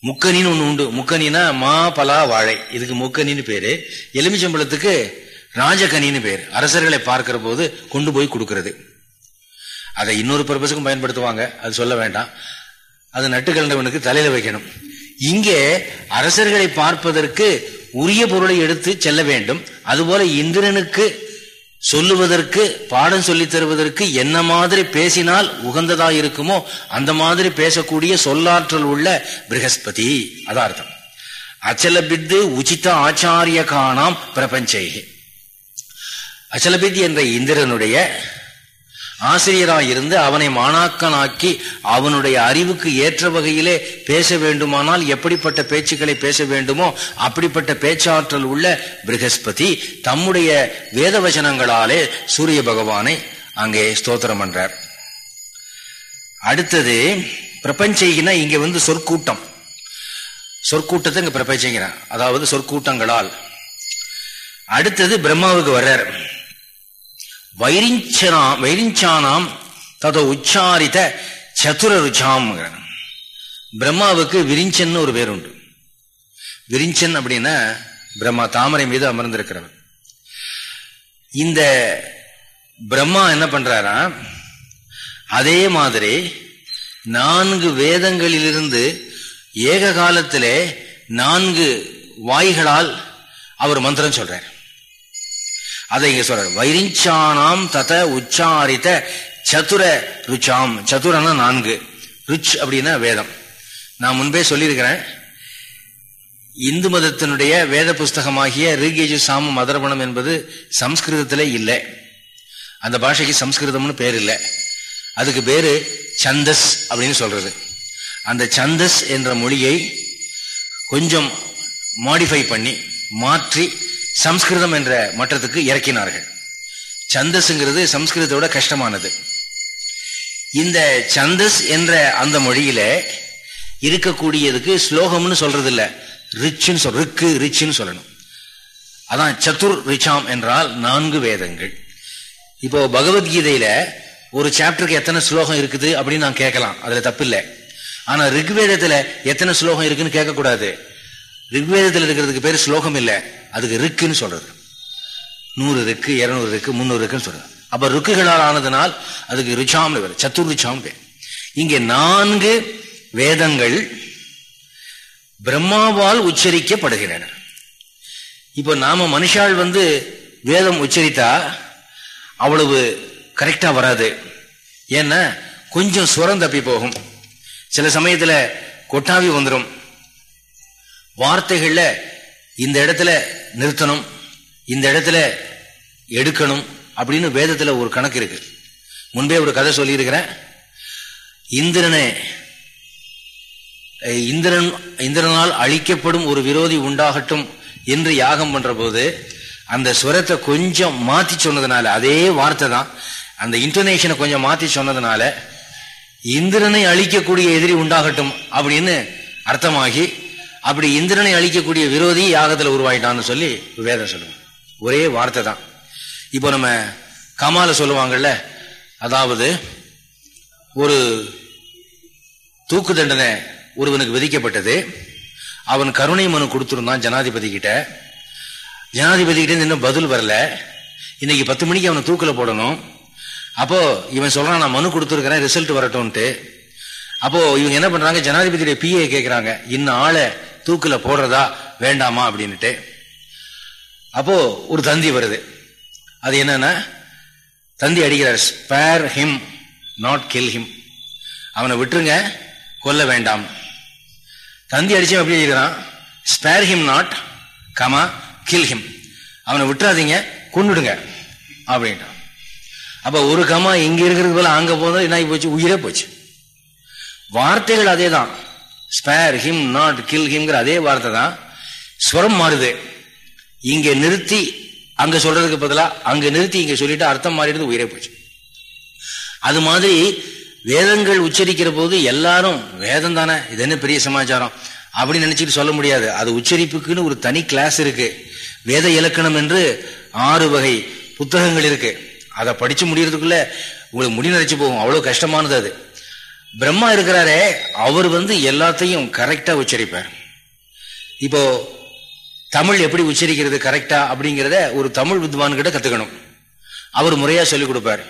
முக்கனின்னு ஒண்ணு உண்டு. முக்கனினா மா பலா வாழை. இதுக்கு முக்கனின்னு பேரு. எலுமிச்சம்பழத்துக்கு ராஜகனின்னு பேர். அரசர்களை பார்க்கிற போது கொண்டு போய் கொடுக்கறது. அதை இன்னொரு பர்பஸுக்கும் பயன்படுத்துவாங்க. அது சொல்ல வேண்டாம். அது நட்டு கலந்தவனுக்கு தலையில வைக்கணும். இங்கே அரசர்களை பார்ப்பதற்கு உரிய பொருளை எடுத்து செல்ல வேண்டும். அதுபோல இந்திரனுக்கு சொல்லுவதற்கு பாடம் சொல்லித் தருவதற்கு என்ன மாதிரி பேசினால் உகந்ததா இருக்குமோ அந்த மாதிரி பேசக்கூடிய சொல்லாற்றல் உள்ள பிரகஸ்பதி. அதான் அர்த்தம். அச்சலபித்து உச்சித ஆச்சாரிய காணாம் பிரபஞ்சை அச்சலபித் என்ற இந்திரனுடைய ஆசிரியராக இருந்து அவனை மாணாக்கனாக்கி அவனுடைய அறிவுக்கு ஏற்ற வகையிலே பேச வேண்டுமானால் எப்படிப்பட்ட பேச்சுக்களை பேச வேண்டுமோ அப்படிப்பட்ட பேச்சாற்றல் உள்ள பிரகஸ்பதி தம்முடைய வேதவசனங்களாலே சூரிய பகவானை அங்கே ஸ்தோத்திரம் பண்றார். அடுத்தது பிரபஞ்சைகினா இங்க வந்து சொற்கூட்டம். சொற்கூட்டத்தை இங்க பிரபஞ்சங்கிறான் அதாவது சொற்கூட்டங்களால். அடுத்தது பிரம்மாவுக்கு வர்றார். வைரிஞ்சனாம் வைரிஞ்சானாம் தத உச்சாரித சதுர ருச்சாம் பிரம்மாவுக்கு விரிஞ்சன் ஒரு பேர் உண்டு விரிஞ்சன் அப்படின்னா பிரம்மா தாமரை மீது அமர்ந்திருக்கிறவர். இந்த பிரம்மா என்ன பண்றாரா? அதே மாதிரி நான்கு வேதங்களிலிருந்து ஏக காலத்திலே நான்கு வாய்களால் அவர் மந்திரம் சொல்றார். அதை இங்க சொல்றாரு. வைரிஞ்சானாம் தத உச்சாரித்த சதுர ருச்சாம். சதுரனா நான்கு. ருச் அப்படின்னா வேதம். நான் முன்பே சொல்லியிருக்கிறேன். இந்து மதத்தினுடைய வேத புஸ்தகமாகிய ரிகேஜு சாம மதரபணம் என்பது சம்ஸ்கிருதத்திலே இல்லை. அந்த பாஷைக்கு சம்ஸ்கிருதம்னு பேர் இல்லை. அதுக்கு பேரு சந்தஸ் அப்படின்னு சொல்றது. அந்த சந்தஸ் என்ற மொழியை கொஞ்சம் மாடிஃபை பண்ணி மாற்றி சம்ஸ்கிருதம் என்ற மட்டத்துக்கு இறக்கினார்கள். சந்தஸ்ங்கிறது சம்ஸ்கிருதத்தோட கஷ்டமானது. இந்த சந்தஸ் என்ற அந்த மொழியில இருக்கக்கூடியதுக்கு ஸ்லோகம்னு சொல்றது இல்ல ரிச்சுன்னு சொல் ரிக்கு ரிச்சுன்னு சொல்லணும். அதான் சதுர் ரிச்சாம் என்றால் நான்கு வேதங்கள். இப்போ பகவத்கீதையில ஒரு சாப்டருக்கு எத்தனை ஸ்லோகம் இருக்குது அப்படின்னு நான் கேட்கலாம். அதுல தப்பு இல்லை ஆனா ரிக்வேதத்துல எத்தனை ஸ்லோகம் இருக்குன்னு கேட்கக்கூடாது. ரிக்வேதத்தில் இருக்கிறதுக்கு பேர் ஸ்லோகம் இல்லை. அதுக்கு ரிக்குன்னு சொல்றது. நூறு ரிக்கு இருநூறு ரிக்கு முந்நூறு ரிக்குன்னு சொல்றது. அப்ப ருக்குகளால் ஆனதுனால் அதுக்கு ருச்சாம்னு பேர் சத்துர் ருச்சாம் பேர். இங்கே நான்கு வேதங்கள் பிரம்மாவால் உச்சரிக்கப்படுகின்றன. இப்போ நாம மனுஷால் வந்து வேதம் உச்சரித்தா அவ்வளவு கரெக்டாக வராது. ஏன்னா கொஞ்சம் சுரம் தப்பி போகும். சில சமயத்துல கொட்டாவி வந்துடும் வார்த்தைகள்ல இந்த இடத்துல நிறுத்தணும் இந்த இடத்துல எடுக்கணும் அப்படின்னு வேதத்துல ஒரு கணக்கு இருக்கு. முன்பே ஒரு கதை சொல்லியிருக்கிறேன். இந்திரனை இந்திரன் இந்திரனால் அழிக்கப்படும் ஒரு விரோதி உண்டாகட்டும் என்று யாகம் பண்ற போது அந்த ஸ்வரத்தை கொஞ்சம் மாத்தி சொன்னதுனால அதே வார்த்தை தான் அந்த இன்டர்நேஷனை கொஞ்சம் மாத்தி சொன்னதுனால இந்திரனை அழிக்கக்கூடிய எதிரி உண்டாகட்டும் அப்படின்னு அர்த்தமாகி அப்படி இந்திரனை அழிக்கக்கூடிய விரோதி யாகத்தில் உருவாயிட்டான்னு சொல்லி வேதம் சொல்லுவோம் ஒரே வார்த்தை தான். இப்போ நம்ம கமால சொல்லுவாங்கல்ல அதாவது ஒரு தூக்கு தண்டனை ஒருவனுக்கு விதிக்கப்பட்டது அவன் கருணை மனு கொடுத்துருந்தான் ஜனாதிபதி கிட்ட. ஜனாதிபதி கிட்ட இன்னும் பதில் வரல. இன்னைக்கு பத்து மணிக்கு அவனை தூக்கில் போடணும். அப்போ இவன் சொல்றான் நான் மனு கொடுத்துருக்கிறேன் ரிசல்ட் வரட்டும்ட்டு அப்போ இவங்க என்ன பண்றாங்க ஜனாதிபதியுடைய பிஏ கேட்கிறாங்க இன்னும் ஆளை தூக்குல போடுறதா வேண்டாமா அப்படின்னுட்டு. அப்போ ஒரு தந்தி வருது. அது என்னன்னா தந்தி அடிக்கிறார் spare him not kill him அவனை விட்டுருங்க கொல்ல வேண்டாம். தந்தி அடிச்சு எப்படி இருக்கிறான் spare him not comma kill him அவனை விட்டுறாதீங்க கொண்டுடுங்க அப்படின்ட்டான். அப்ப ஒரு கமா இங்க இருக்கிறது போல அங்க போதும் என்ன போச்சு? உயிரே போச்சு. வார்த்தைகள் அதே தான் ஸ்பேர் ஹிம் நாட் கில் ஹிம்ங்கிற அதே வார்த்தை தான் ஸ்வரம் மாறுது. இங்க நிறுத்தி அங்க சொல்றதுக்கு பதிலாக அங்க நிறுத்தி இங்க சொல்லிட்டு அர்த்தம் மாறிடுது உயிரே போச்சு. அது மாதிரி வேதங்கள் உச்சரிக்கிற போது எல்லாரும் வேதம் தானே இது என்ன பெரிய சமாச்சாரம்? அப்படின்னு நினைச்சிட்டு சொல்ல முடியாது. அது உச்சரிப்புக்குன்னு ஒரு தனி கிளாஸ் இருக்கு. வேத இலக்கணம் என்று ஆறு வகை புத்தகங்கள் இருக்கு. அதை படிச்சு முடியறதுக்குள்ள உங்களுக்கு முடி நிறைச்சு போகும். அவ்வளவு கஷ்டமானது அது. பிரம்மா இருக்கிறாரே அவர் வந்து எல்லாத்தையும் கரெக்டா உச்சரிப்பார். இப்போ தமிழ் எப்படி உச்சரிக்கிறது கரெக்டா அப்படிங்கிறத ஒரு தமிழ் வித்வான் கிட்ட கத்துக்கணும். அவர் முறையா சொல்லிக் கொடுப்பார்.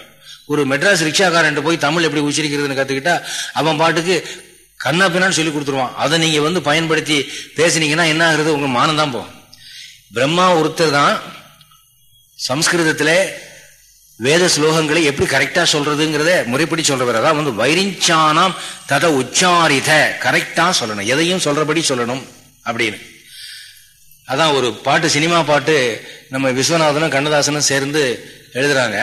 ஒரு மெட்ராஸ் ரிக்ஷாக்காரன் போய் தமிழ் எப்படி உச்சரிக்கிறதுன்னு கத்துக்கிட்டா அவன் பாட்டுக்கு கண்ணா பின்னான்னு சொல்லி கொடுத்துருவான். அதை நீங்க வந்து பயன்படுத்தி பேசுனீங்கன்னா என்ன ஆகுறது? உங்க மானம் தான் போகும். பிரம்மா ஒருத்தர் தான் சம்ஸ்கிருதத்தில் வேத ஸ்லோகங்களை எப்படி கரெக்டா சொல்றதுங்கிறத முறைப்படி சொல்றவர் அதான் வந்து வைரிஞ்சானாம் தத உச்சாரித. கரெக்டா சொல்லணும். எதையும் சொல்றபடி சொல்லணும் அப்படின்னு. அதான் ஒரு பாட்டு சினிமா பாட்டு நம்ம விஸ்வநாதனும் கண்ணதாசனும் சேர்ந்து எழுதுறாங்க.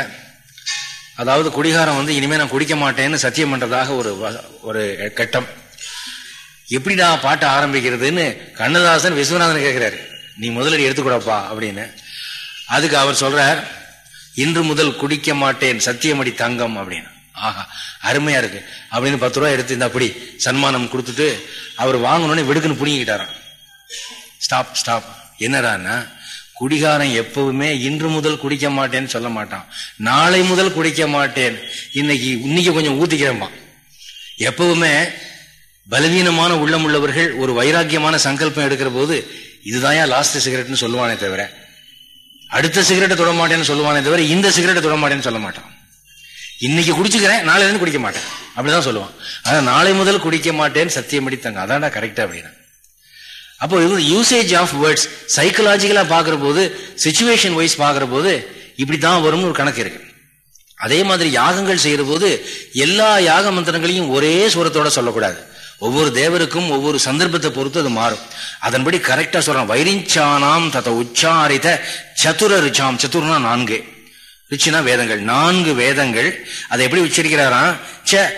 அதாவது குடிகாரம் வந்து இனிமே நான் குடிக்க மாட்டேன்னு சத்தியம் பண்றதாக ஒரு ஒரு கட்டம். எப்படிடா பாட்டு ஆரம்பிக்கிறதுன்னு கண்ணதாசன் விஸ்வநாதன் கேட்கிறாரு நீ முதலடி எடுத்துக்கூடப்பா அப்படின்னு. அதுக்கு அவர் சொல்றார் இன்று முதல் குடிக்க மாட்டேன் சத்தியமடி தங்கம் அப்படின்னு. ஆஹா அருமையா இருக்கு. அப்படின்னு பத்து ரூபா எடுத்து இந்த அப்படி சன்மானம் கொடுத்துட்டு அவர் வாங்கணும்னு வெடுக்குன்னு புடிங்கிட்டாராம் ஸ்டாப் ஸ்டாப். என்னடான்னா குடிகாரன் எப்பவுமே இன்று முதல் குடிக்க மாட்டேன்னு சொல்ல மாட்டான். நாளை முதல் குடிக்க மாட்டேன். இன்னைக்கு இன்னைக்கு கொஞ்சம் ஊத்திக்கிறேன்பா எப்பவுமே பலவீனமான உள்ளம் உள்ளவர்கள் ஒரு வைராக்கியமான சங்கல்பம் எடுக்கிற போது இதுதான் லாஸ்ட் சிகரெட்னு சொல்லுவானே தவிர அடுத்த சிகரெட்டை தொட மாட்டேன்னு சொல்லுவானே தவிர இந்த சிகரெட்டை தொட மாட்டேன்னு சொல்ல மாட்டான். இன்னைக்கு குடிச்சுக்கிறேன் நாளைல இருந்து குடிக்க மாட்டேன். அப்படிதான் சொல்லுவான். ஆனா நாளை முதல் குடிக்க மாட்டேன்னு சத்தியம் அடித்தாங்க அதான்டா கரெக்டா அப்படின்னா. அப்போ இது யூசேஜ் ஆஃப் வேர்ட்ஸ் சைக்கலாஜிக்கலா பாக்குற போது சுச்சுவேஷன் வைஸ் பாக்குற போது இப்படித்தான் வரும்னு ஒரு கணக்கு இருக்கு. அதே மாதிரி யாகங்கள் செய்யற போது எல்லா யாக மந்திரங்களையும் ஒரே சுரத்தோட சொல்லக்கூடாது. ஒவ்வொரு தேவருக்கும் ஒவ்வொரு சந்தர்ப்பத்தை பொறுத்து அது மாறும். அதன்படி கரெக்டா சொல்றான். வைரிஞ்சானாம் தத உச்சாரித சதுர ரிச்சாம் சதுர்னா நான்கு. ரிச்சினா வேதங்கள். நான்கு வேதங்கள். அதை எப்படி உச்சரிக்கிறாராம் ச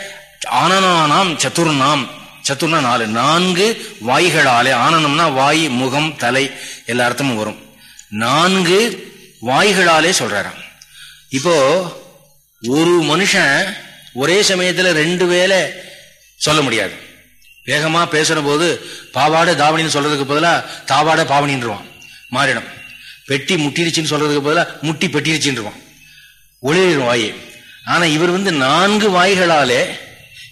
ஆனனானாம் சதுர்நாம் சத்துர்னா நாலு. நான்கு வாய்களாலே. ஆனனம்னா வாய் முகம் தலை எல்லா அர்த்தமும் வரும். நான்கு வாய்களாலே சொல்றாராம். இப்போ ஒரு மனுஷன் ஒரே சமயத்துல ரெண்டு வேலை சொல்ல முடியாது. வேகமா பேசுற போது பாவாடை தாவணின்னு சொல்றதுக்கு பதிலா தாவாடை பாவனின்றுவான் மாறிடும். பெட்டி முட்டிருச்சுன்னு சொல்றதுக்கு பதிலா முட்டி பெட்டிருச்சுன்றுவான். ஒளிரும் வாய். ஆனா இவர் வந்து நான்கு வாய்களாலே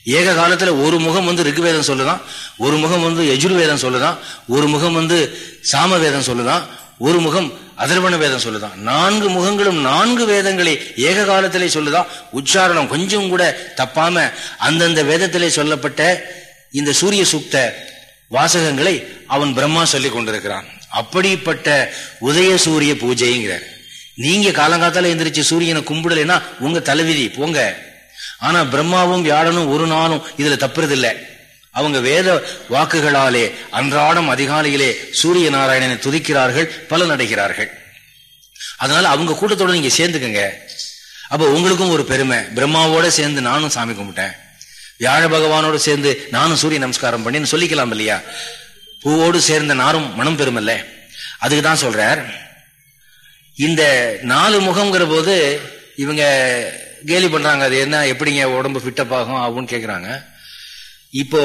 ஏக காலத்துல ஒரு முகம் வந்து ரிகுவேதம் சொல்லுதான் ஒரு முகம் வந்து யஜுர்வேதம் சொல்லுதான் ஒரு முகம் வந்து சாம வேதம் சொல்லுதான் ஒரு முகம் அதர்வண வேதம் சொல்லுதான். நான்கு முகங்களும் நான்கு வேதங்களை ஏக காலத்திலே சொல்லுதான். உச்சாரணம் கொஞ்சம் கூட தப்பாம அந்தந்த வேதத்திலே சொல்லப்பட்ட இந்த சூரிய சூக்த வாசகங்களை அவன் பிரம்மா சொல்லி கொண்டிருக்கிறான். அப்படிப்பட்ட உதய சூரிய பூஜைங்கிறார். நீங்க காலங்காத்தால எந்திரிச்சு சூரியனை கும்பிடலைன்னா உங்க தலைவிதி போங்க. ஆனா பிரம்மாவும் வியாழனும் ஒரு நாளும் இதுல தப்புறதில்லை. அவங்க வேத வாக்குகளாலே அன்றாடம் அதிகாலையிலே சூரிய நாராயணனை துதிக்கிறார்கள் பலன் அடைகிறார்கள். அதனால அவங்க கூட்டத்தோட நீங்க சேர்ந்துக்கங்க. அப்ப உங்களுக்கும் ஒரு பெருமை. பிரம்மாவோட சேர்ந்து நானும் சாமி கும்பிட்டேன். வியாழ பகவானோடு சேர்ந்து நானும் சூரிய நமஸ்காரம் பண்ணின்னு சொல்லிக்கலாம் இல்லையா? பூவோடு சேர்ந்த நாரும் மனம் பெருமல்ல. அதுக்கு தான் சொல்றார். இந்த நாலு முகம்ங்கிற போது இவங்க கேலி பண்றாங்க. அது என்ன எப்படிங்க உடம்பு ஃபிட்டப் ஆகும் அப்படின்னு கேட்குறாங்க இப்போ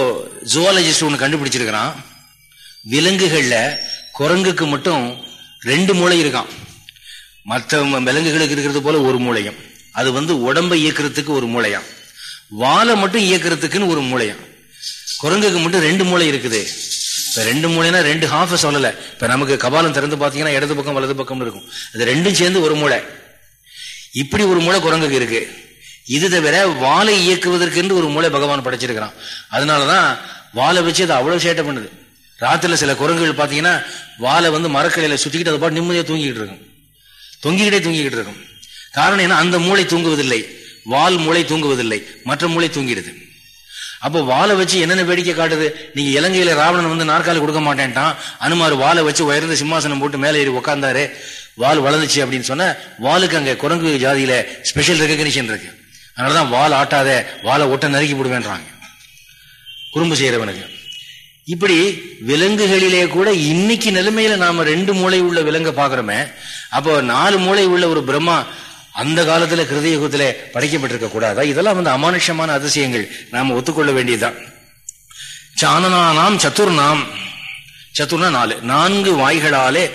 ஜுவாலஜிஸ்ட் ஒன்று கண்டுபிடிச்சிருக்கிறான். விலங்குகள்ல குரங்குக்கு மட்டும் ரெண்டு மூளை இருக்கான் மற்ற விலங்குகளுக்கு இருக்கிறது போல ஒரு மூளையும். அது வந்து உடம்பை இயக்கிறதுக்கு ஒரு மூளையாம். வாழை மட்டும் இயக்கிறதுக்குன்னு ஒரு மூளையாம் குரங்குக்கு மட்டும் ரெண்டு மூளை இருக்குது. இப்போ ரெண்டு மூளைனா ரெண்டு ஹாஃபை சொல்லலை. இப்போ நமக்கு கபாலம் திறந்து பார்த்தீங்கன்னா இடது பக்கம் வலது பக்கம் இருக்கும். அது ரெண்டும் சேர்ந்து ஒரு மூளை. இப்படி ஒரு மூளை குரங்குக்கு இருக்கு. இது தவிர வாழை இயக்குவதற்கு ஒரு மூளை பகவான் படைச்சிருக்கிறான். அதனாலதான் வாழை வச்சு அது அவ்வளோ சேட்டை பண்ணுது. ராத்திரில சில குரங்குகள் பார்த்தீங்கன்னா வாழை வந்து மரக்கலையில சுற்றிக்கிட்டு அது பாட்டு நிம்மதியாக தூங்கிக்கிட்டு இருக்கும். தொங்கிக்கிட்டே தூங்கிக்கிட்டு இருக்கும். காரணம் என்ன? அந்த மூளை தூங்குவதில்லை. வால் மூளை தூங்குவதில்லை மற்ற மூளை தூங்கிடுது. அப்போ வாழை வச்சு என்னென்ன வேடிக்கை காட்டுது? நீங்க இலங்கையில ராவணன் வந்து நாற்காலி கொடுக்க மாட்டேன்ட்டான். அனுமார் வாழை வச்சு உயர்ந்த சிம்மாசனம் போட்டு மேலே ஏறி உட்கார்ந்தாரு வால் வளர்ந்துச்சு அப்படின்னு சொன்ன வாளுக்கு அங்க குரங்கு ஜாதியில ஸ்பெஷல் ரெகக்னிஷன் இருக்கு. அதனாலதான் வால் ஆட்டாத வாழை ஒட்ட நறுக்கி விடுவேன்றாங்க குறும்பு செய்யறவனுக்கு. இப்படி விலங்குகளிலே கூட இன்னைக்கு நிலைமையில நாம ரெண்டு மூளை உள்ள விலங்கை பாக்குறோமே அப்போ நாலு மூளை உள்ள ஒரு பிரம்மா அந்த காலத்துல கிருதயுகத்துல படைக்கப்பட்டிருக்க கூடாதா? இதெல்லாம் வந்து அமானுஷமான அதிசயங்கள். நாம ஒத்துக்கொள்ள வேண்டியதுதான். சானனானாம் சத்துர்நாம் சத்துர்னா நாலு. நான்கு வாய்களாலே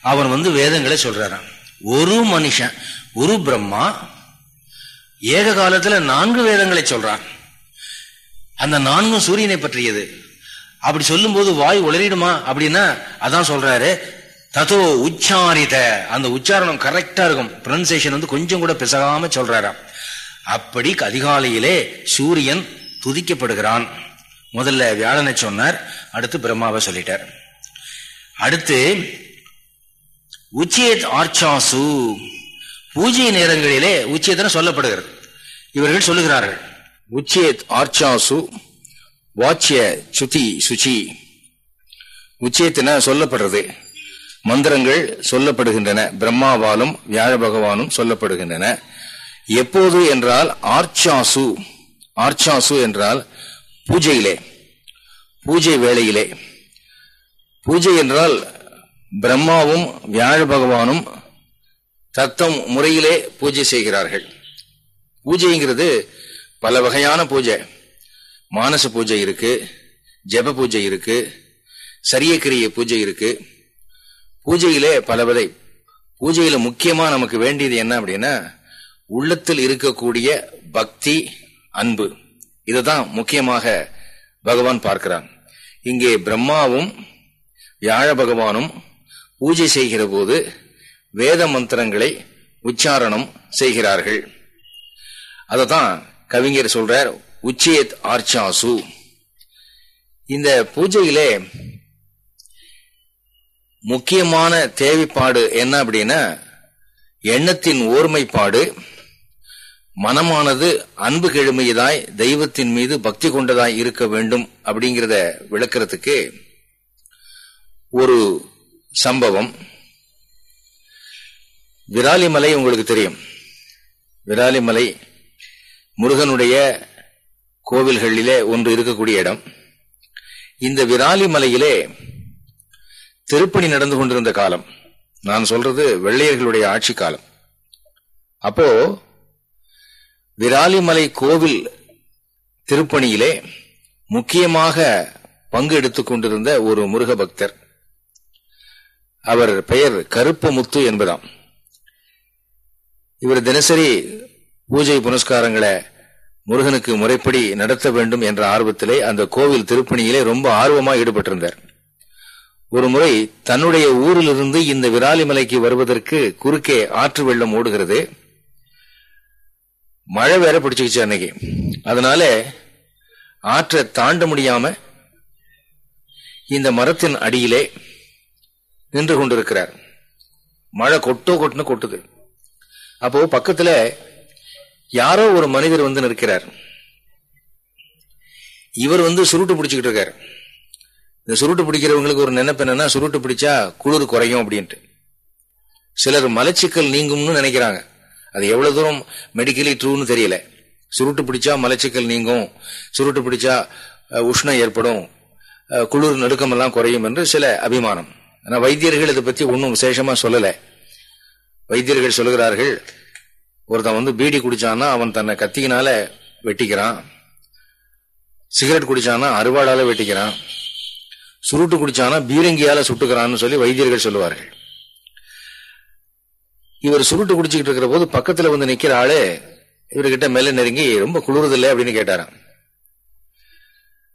அவன் வந்து வேதங்களை சொல்றான் ஒரு மனுஷன் ஒரு பிரம்மா ஏக காலத்துல நான்கு வேதங்களை சொல்றான். அந்த நான்கும் சூரியனை பற்றியது. அப்படி சொல்லும் போது வாய் உளறிடுமா அப்படின்னா அதான் சொல்றாரு. ததோ உச்சாரித. அந்த உச்சாரணம் கரெக்டா இருக்கும். ப்ரொனன்சியேஷன் வந்து கொஞ்சம் கூட பிசகாம சொல்றாராம். அப்படி அதிகாலையிலே சூரியன் துதிக்கப்படுகிறான். முதல்ல வியாழனை சொன்னார் அடுத்து பிரம்மாவை சொல்லிட்டார். அடுத்து உச்சேத் ஆர்ச்சாசு. பூஜை நேரங்களிலே உச்சியத்தன சொல்லப்படுகிறது. இவர்கள் சொல்லுகிறார்கள் உச்சேத் ஆர்ச்சாசு வாச்சிய சுதி சுச்சி. உச்சியத்தின சொல்லப்படுறது. மந்திரங்கள் சொல்லப்படுகின்றன. பிரம்மாவாலும் வியாழ பகவானும் சொல்லப்படுகின்றன. எப்போது என்றால் ஆர்ச்சாசு ஆர்ச்சாசு என்றால் பூஜையிலே பூஜை வேளையிலே. பூஜை என்றால் பிரம்மாவும் வியாழ பகவானும் தத்தம் முறையிலே பூஜை செய்கிறார்கள். பூஜைங்கிறது பல வகையான பூஜை. மானச பூஜை இருக்கு ஜப பூஜை இருக்கு சரியக்கிரிய பூஜை இருக்கு. பூஜையிலே பலவதை பூஜையில முக்கியமா நமக்கு வேண்டியது என்ன அப்படின்னா உள்ளத்தில் இருக்கக்கூடிய பக்தி அன்பு. இதுதான் முக்கியமாக பகவான் பார்க்கிறான். இங்கே பிரம்மாவும் வியாழ பகவானும் பூஜை செய்கிற போது வேத மந்திரங்களை உச்சாரணம் செய்கிறார்கள். அததான் கவிஞர் சொல்றார் உச்சேத் ஆர்ச்சாசு. இந்த பூஜையிலே முக்கியமான தேவைப்பாடு என்ன அப்படின்னா எண்ணத்தின் ஓர்மைப்பாடு மனமானது அன்பு கெழுமையதாய் தெய்வத்தின் மீது பக்தி கொண்டதாய் இருக்க வேண்டும் அப்படிங்கிறத விளக்கிறதுக்கு ஒரு சம்பவம். விராலிமலை உங்களுக்கு தெரியும். விராலிமலை முருகனுடைய கோவில்களிலே ஒன்று இருக்கக்கூடிய இடம். இந்த விராலிமலையிலே திருப்பணி நடந்து கொண்டிருந்த காலம். நான் சொல்றது வெள்ளையர்களுடைய ஆட்சி காலம். அப்போ விராலிமலை கோவில் திருப்பணியிலே முக்கியமாக பங்கு எடுத்துக்கொண்டிருந்த ஒரு முருக பக்தர் அவர் பெயர் கருப்பமுத்து என்பதாம். இவர் தினசரி பூஜை புனஸ்காரங்களை முருகனுக்கு முறைப்படி நடத்த வேண்டும் என்ற ஆர்வத்திலே அந்த கோவில் திருப்பணியிலே ரொம்ப ஆர்வமாக ஈடுபட்டிருந்தார். ஒரு முறை தன்னுடைய ஊரிலிருந்து இந்த விராலிமலைக்கு வருவதற்கு குறுக்கே ஆற்று வெள்ளம் ஓடுகிறது. மழை வேற பிடிச்சிக்கிச்சு அன்னைக்கு. அதனால ஆற்றை தாண்ட முடியாம இந்த மரத்தின் அடியிலே நின்று கொண்டிருக்கிறார். மழை கொட்டோ கொட்டுன்னு கொட்டுது. அப்போ பக்கத்துல யாரோ ஒரு மனிதர் வந்து நிற்கிறார். இவர் வந்து சுருட்டு பிடிச்சுக்கிட்டு இருக்காரு. இந்த சுருட்டு பிடிக்கிறவங்களுக்கு ஒரு நினைப்பு என்னன்னா சுருட்டு பிடிச்சா குளிர் குறையும் அப்படின்ட்டு. சிலர் மலச்சிக்கல் நீங்கும்னு நினைக்கிறாங்க. அது எவ்வளவு தூரம் மெடிக்கலி ட்ரூன்னு தெரியல. சுருட்டு பிடிச்சா மலச்சிக்கல் நீங்கும். சுருட்டு பிடிச்சா உஷ்ணம் ஏற்படும். குளிர் நடுக்கம் எல்லாம் குறையும் என்று சில அபிமானம். ஆனா வைத்தியர்கள் இதை பத்தி ஒன்றும் விசேஷமா சொல்லல. வைத்தியர்கள் சொல்லுகிறார்கள் ஒருத்தன் வந்து பீடி குடிச்சான்னா அவன் தன்னை கத்தியினால வெட்டிக்கிறான். சிகரெட் குடிச்சான்னா அறுவாடால வெட்டிக்கிறான். சுருட்டு குடிச்சானா பீரங்கியால சுட்டுக்கிறான்னு சொல்லி வைத்தியர்கள் சொல்லுவார்கள். இவர் சுருட்டு குடிச்சுக்கிட்டு இருக்கிற போது பக்கத்துல வந்து நிக்கிற ஆளே இவர்கிட்ட மேல நெருங்கி ரொம்ப குளிர்தில்லை? அப்படின்னு கேட்டாராம்.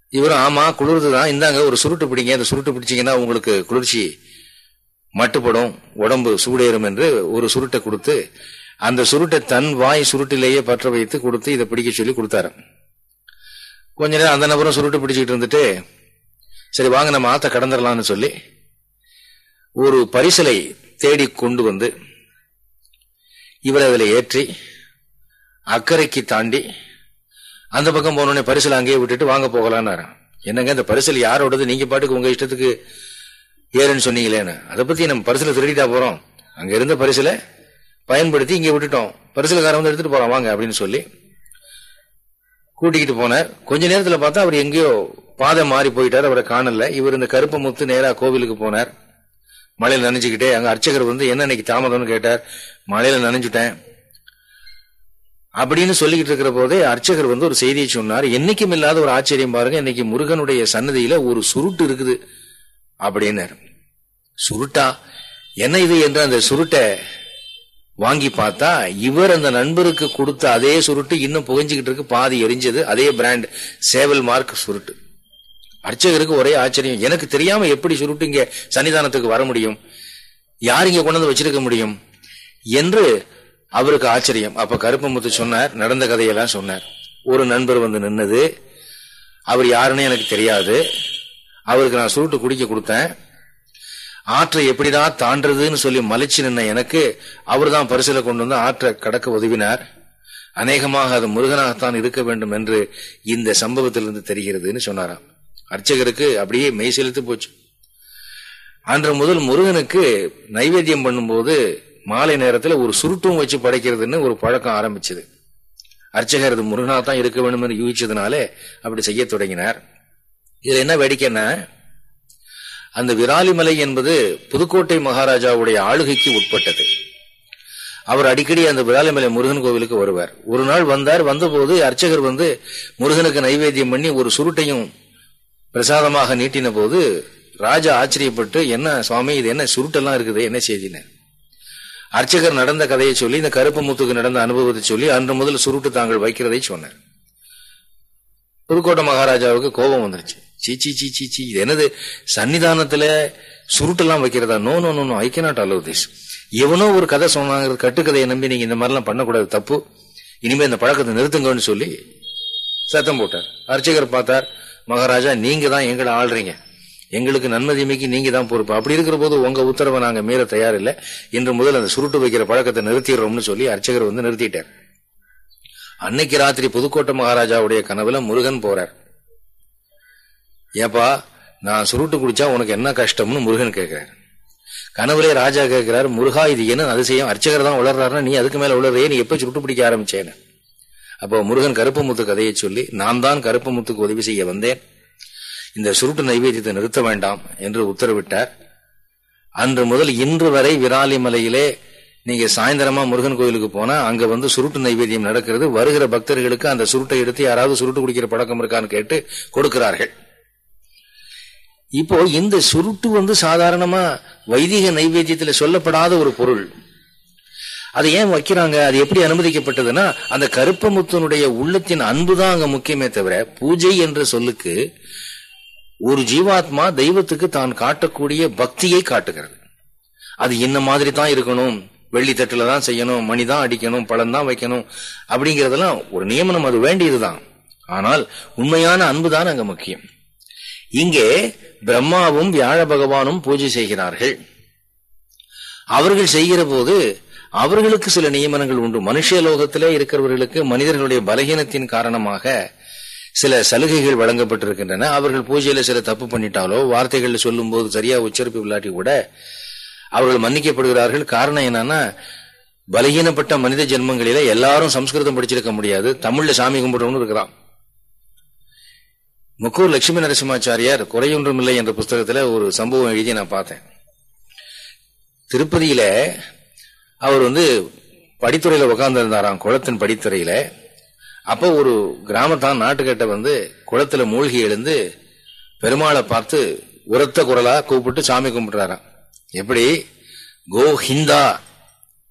இவரும் ஆமா குளிர்துதான். இந்தாங்க ஒரு சுருட்டு பிடிங்க. அந்த சுருட்டு பிடிச்சிங்கன்னா உங்களுக்கு குளிர்ச்சி மட்டுப்படும். உடம்பு சூடேறும் என்று ஒரு சுருட்டை கொடுத்து அந்த சுருட்டை தன் வாய் சுருட்டிலேயே பற்ற வைத்து கொடுத்து இதை பிடிக்க சொல்லி கொடுத்தாரு கொஞ்ச நேரம் அந்த நபரும் சுருட்டு பிடிச்சிக்கிட்டு இருந்துட்டு சரி வாங்க நம்ம ஆத்த கடந்துடலாம்னு சொல்லி ஒரு பரிசலை தேடி கொண்டு வந்து இவரை அதில் ஏற்றி அக்கறைக்கு தாண்டி அந்த பக்கம் போனோடனே பரிசல் அங்கேயே விட்டுட்டு வாங்க போகலான்னு என்னங்க இந்த பரிசல் யாரோடது? நீங்க பாட்டுக்கு உங்க இஷ்டத்துக்கு ஏறுன்னு சொன்னீங்களேன்னு. அதை பத்தி நம்ம பரிசல திருடிட்டா போறோம். அங்க இருந்த பரிசில பயன்படுத்தி இங்க விட்டுட்டோம். பரிசலக்காரன் வந்து எடுத்துட்டு போறான். வாங்க அப்படின்னு சொல்லி கூட்டிக்கிட்டு போனார். கொஞ்ச நேரத்துல பார்த்தா அவர் எங்கேயோ பாதை மாறி போயிட்டார் அவரை காணல. இவர் இந்த கருப்பு முத்து நேரா கோவிலுக்கு போனார். மழையில நனைஞ்சுக்கிட்டே அங்க அர்ச்சகர் வந்து என்ன இன்னைக்கு தாமதம்னு கேட்டார். மழையில நனைஞ்சுட்டேன். அப்படின்னு சொல்லிக்கிட்டு இருக்கிற போதே அர்ச்சகர் வந்து ஒரு செய்தியை சொன்னார். என்னைக்கும் இல்லாத ஒரு ஆச்சரியம் பாருங்க. இன்னைக்கு முருகனுடைய சன்னதியில ஒரு சுருட்டு இருக்குது. அப்படின்னு சுருட்டா? என்ன இது? என்று அந்த சுருட்டை வாங்கி பார்த்தா இவர் அந்த நண்பருக்கு கொடுத்த அதே சுருட்டு இன்னும் புகைஞ்சுக்கிட்டு இருக்கு. பாதி எரிஞ்சது. அதே பிராண்ட். சேவல் மார்க் சுருட்டு. அர்ச்சகருக்கு ஒரே ஆச்சரியம். எனக்கு தெரியாம எப்படி சுருட்டு இங்க சன்னிதானத்துக்கு வர முடியும்? யார் இங்க கொண்டு வந்து வச்சிருக்க முடியும்? என்று அவருக்கு ஆச்சரியம். அப்ப கருப்பமுத்து சொன்னார் நடந்த கதையெல்லாம் சொன்னார். ஒரு நண்பர் வந்து நின்னது. அவர் யாருன்னு எனக்கு தெரியாது. அவருக்கு நான் சுருட்டு குடிக்க கொடுத்தேன். ஆற்றை எப்படிதான் தாண்டதுன்னு சொல்லி மலைச்சு நின்ன எனக்கு அவர் தான் பரிசில கொண்டு வந்து ஆற்றை கடக்க உதவினார். அநேகமாக அது முருகனாகத்தான் இருக்க வேண்டும் என்று இந்த சம்பவத்திலிருந்து தெரிகிறதுன்னு சொன்னாராம். அர்ச்சகருக்கு அப்படியே மெய் செலுத்து போச்சு. அன்று முதல் முருகனுக்கு நைவேத்தியம் பண்ணும்போது மாலை நேரத்தில் ஒரு சுருட்டும் வச்சு படைக்கிறதுன்னு ஒரு பழக்கம் ஆரம்பிச்சது. அர்ச்சகர் அது முருகனா தான் இருக்க வேண்டும் என்று யூகிச்சதுனாலே அப்படி செய்ய தொடங்கினார். இதுல என்ன வேடிக்கைன்னா அந்த விராலிமலை என்பது புதுக்கோட்டை மகாராஜாவுடைய ஆளுகைக்கு உட்பட்டது. அவர் அடிக்கடி அந்த விராலிமலை முருகன் கோவிலுக்கு வருவார். ஒரு நாள் வந்தார் வந்தபோது அர்ச்சகர் வந்து முருகனுக்கு நைவேத்தியம் பண்ணி ஒரு சுருட்டையும் பிரசாதமாக நீட்டின போது ராஜா ஆச்சரியப்பட்டு என்ன சுவாமி இது என்ன சுருட்டெல்லாம் இருக்குது? என்ன செய்தின அர்ச்சகர் நடந்த கதையை சொல்லி இந்த கருப்பு முத்துக்கு நடந்த அனுபவத்தை சொல்லி அன்று முதல் சுருட்டு தாங்கள் வைக்கிறதை சொன்னார். புதுக்கோட்டை மகாராஜாவுக்கு கோபம் வந்துருச்சு. சீச்சி சீச்சி சீ இது என்னது? சன்னிதானத்துல சுருட்டெல்லாம் வைக்கிறதா? No no no no I cannot allow this. எவனோ ஒரு கதை சொன்னாங்க கட்டுக்கதையை நம்பி நீங்க இந்த மாதிரிலாம் பண்ணக்கூடாது தப்பு. இனிமே இந்த பழக்கத்தை நிறுத்துங்கன்னு சொல்லி சத்தம் போட்டார். அர்ச்சகர் பார்த்தார். மகாராஜா நீங்க தான் எங்களை ஆள்றீங்க. எங்களுக்கு நன்மதிமைக்கு நீங்க தான் பொறுப்பு. அப்படி இருக்கிற போது உங்க உத்தரவை நாங்க மீற தயாரில்லை. இன்று முதல் அந்த சுருட்டு வைக்கிற பழக்கத்தை நிறுத்திடுறோம்னு சொல்லி அர்ச்சகர் வந்து நிறுத்திட்டார். அன்னைக்கு ராத்திரி புதுக்கோட்டை மகாராஜாவுடைய கனவுல முருகன் போறார். ஏப்பா நான் சுருட்டு குடிச்சா உனக்கு என்ன கஷ்டம்னு முருகன் கேட்கிறார் கனவுலே ராஜா கேட்கிறார் முருகா இது என்ன அதிசயம்? அர்ச்சகர் தான் உளர்றாருன்னா நீ அதுக்கு மேல உளறே நீ எப்ப சுருட்டு பிடிக்க ஆரம்பிச்சேன்னு? அப்போ முருகன் கருப்பமுத்து கதையை சொல்லி நான் தான் கருப்பமுத்துக்கு உதவி செய்ய வந்தேன். இந்த சுருட்டு நைவேத்தியத்தை நிறுத்த வேண்டாம் என்று உத்தரவிட்டார். அன்று முதல் இன்று வரை விராலிமலையிலே நீங்க சாயந்தரமா முருகன் கோயிலுக்கு போனா அங்க வந்து சுருட்டு நைவேத்தியம் நடக்கிறது. வருகிற பக்தர்களுக்கு அந்த சுருட்டை எடுத்து யாராவது சுருட்டு குடிக்கிற பழக்கம் இருக்கான்னு கேட்டு கொடுக்கிறார்கள். இப்போ இந்த சுருட்டு வந்து சாதாரணமா வைதிக நைவேத்தியத்தில் சொல்லப்படாத ஒரு பொருள். அதை ஏன் வைக்கிறாங்க? அது எப்படி அனுமதிக்கப்பட்டதுன்னா அந்த கருப்பமுத்தனுடைய உள்ளத்தின் அன்புதான் அங்க முக்கியமே தவிர பூஜை என்ற சொல்லுக்கு ஒரு ஜீவாத்மா தெய்வத்துக்கு தான் காட்டக்கூடிய பக்தியை காட்டுகிறது. அது என்ன மாதிரி தான் இருக்கணும். வெள்ளி தட்டுல தான் செய்யணும். மணி தான் அடிக்கணும். பழம் தான் வைக்கணும். அப்படிங்கறதெல்லாம் ஒரு நியமனம். அது வேண்டியதுதான். ஆனால் உண்மையான அன்பு தான் அங்க முக்கியம். இங்கே பிரம்மாவும் வியாழ பகவானும் பூஜை செய்கிறார்கள். அவர்கள் செய்கிற போது அவர்களுக்கு சில நியமனங்கள் உண்டு. மனுஷ லோகத்திலே இருக்கிறவர்களுக்கு மனிதர்களுடைய பலகீனத்தின் காரணமாக சில சலுகைகள் வழங்கப்பட்டிருக்கின்றன. அவர்கள் பூஜையில சில தப்பு பண்ணிட்டாலோ வார்த்தைகள் சொல்லும் போது சரியா உச்சரிப்பு இல்லாட்டி கூட அவர்கள் மன்னிக்கப்படுகிறார்கள். காரணம் என்னன்னா பலகீனப்பட்ட மனித ஜென்மங்களில எல்லாரும் சம்ஸ்கிருதம் படிச்சிருக்க முடியாது. தமிழ்ல சாமி கும்பிடுறவனு இருக்கிறான். முக்கூர் லட்சுமி நரசிம்மாச்சாரியார் குறையொன்றும் இல்லை என்ற புஸ்தகத்துல ஒரு சம்பவம் எழுதி நான் பார்த்தேன். திருப்பதியில அவர் வந்து படித்துறையில உட்காந்துருந்தாராம் குளத்தின் படித்துறையில. அப்போ ஒரு கிராமத்தான் நாட்டுக்கட்ட வந்து குளத்துல மூழ்கி எழுந்து பெருமாளை பார்த்து உரத்த குரலா கூப்பிட்டு சாமி கும்பிட்டுறாராம். எப்படி? கோ ஹிந்தா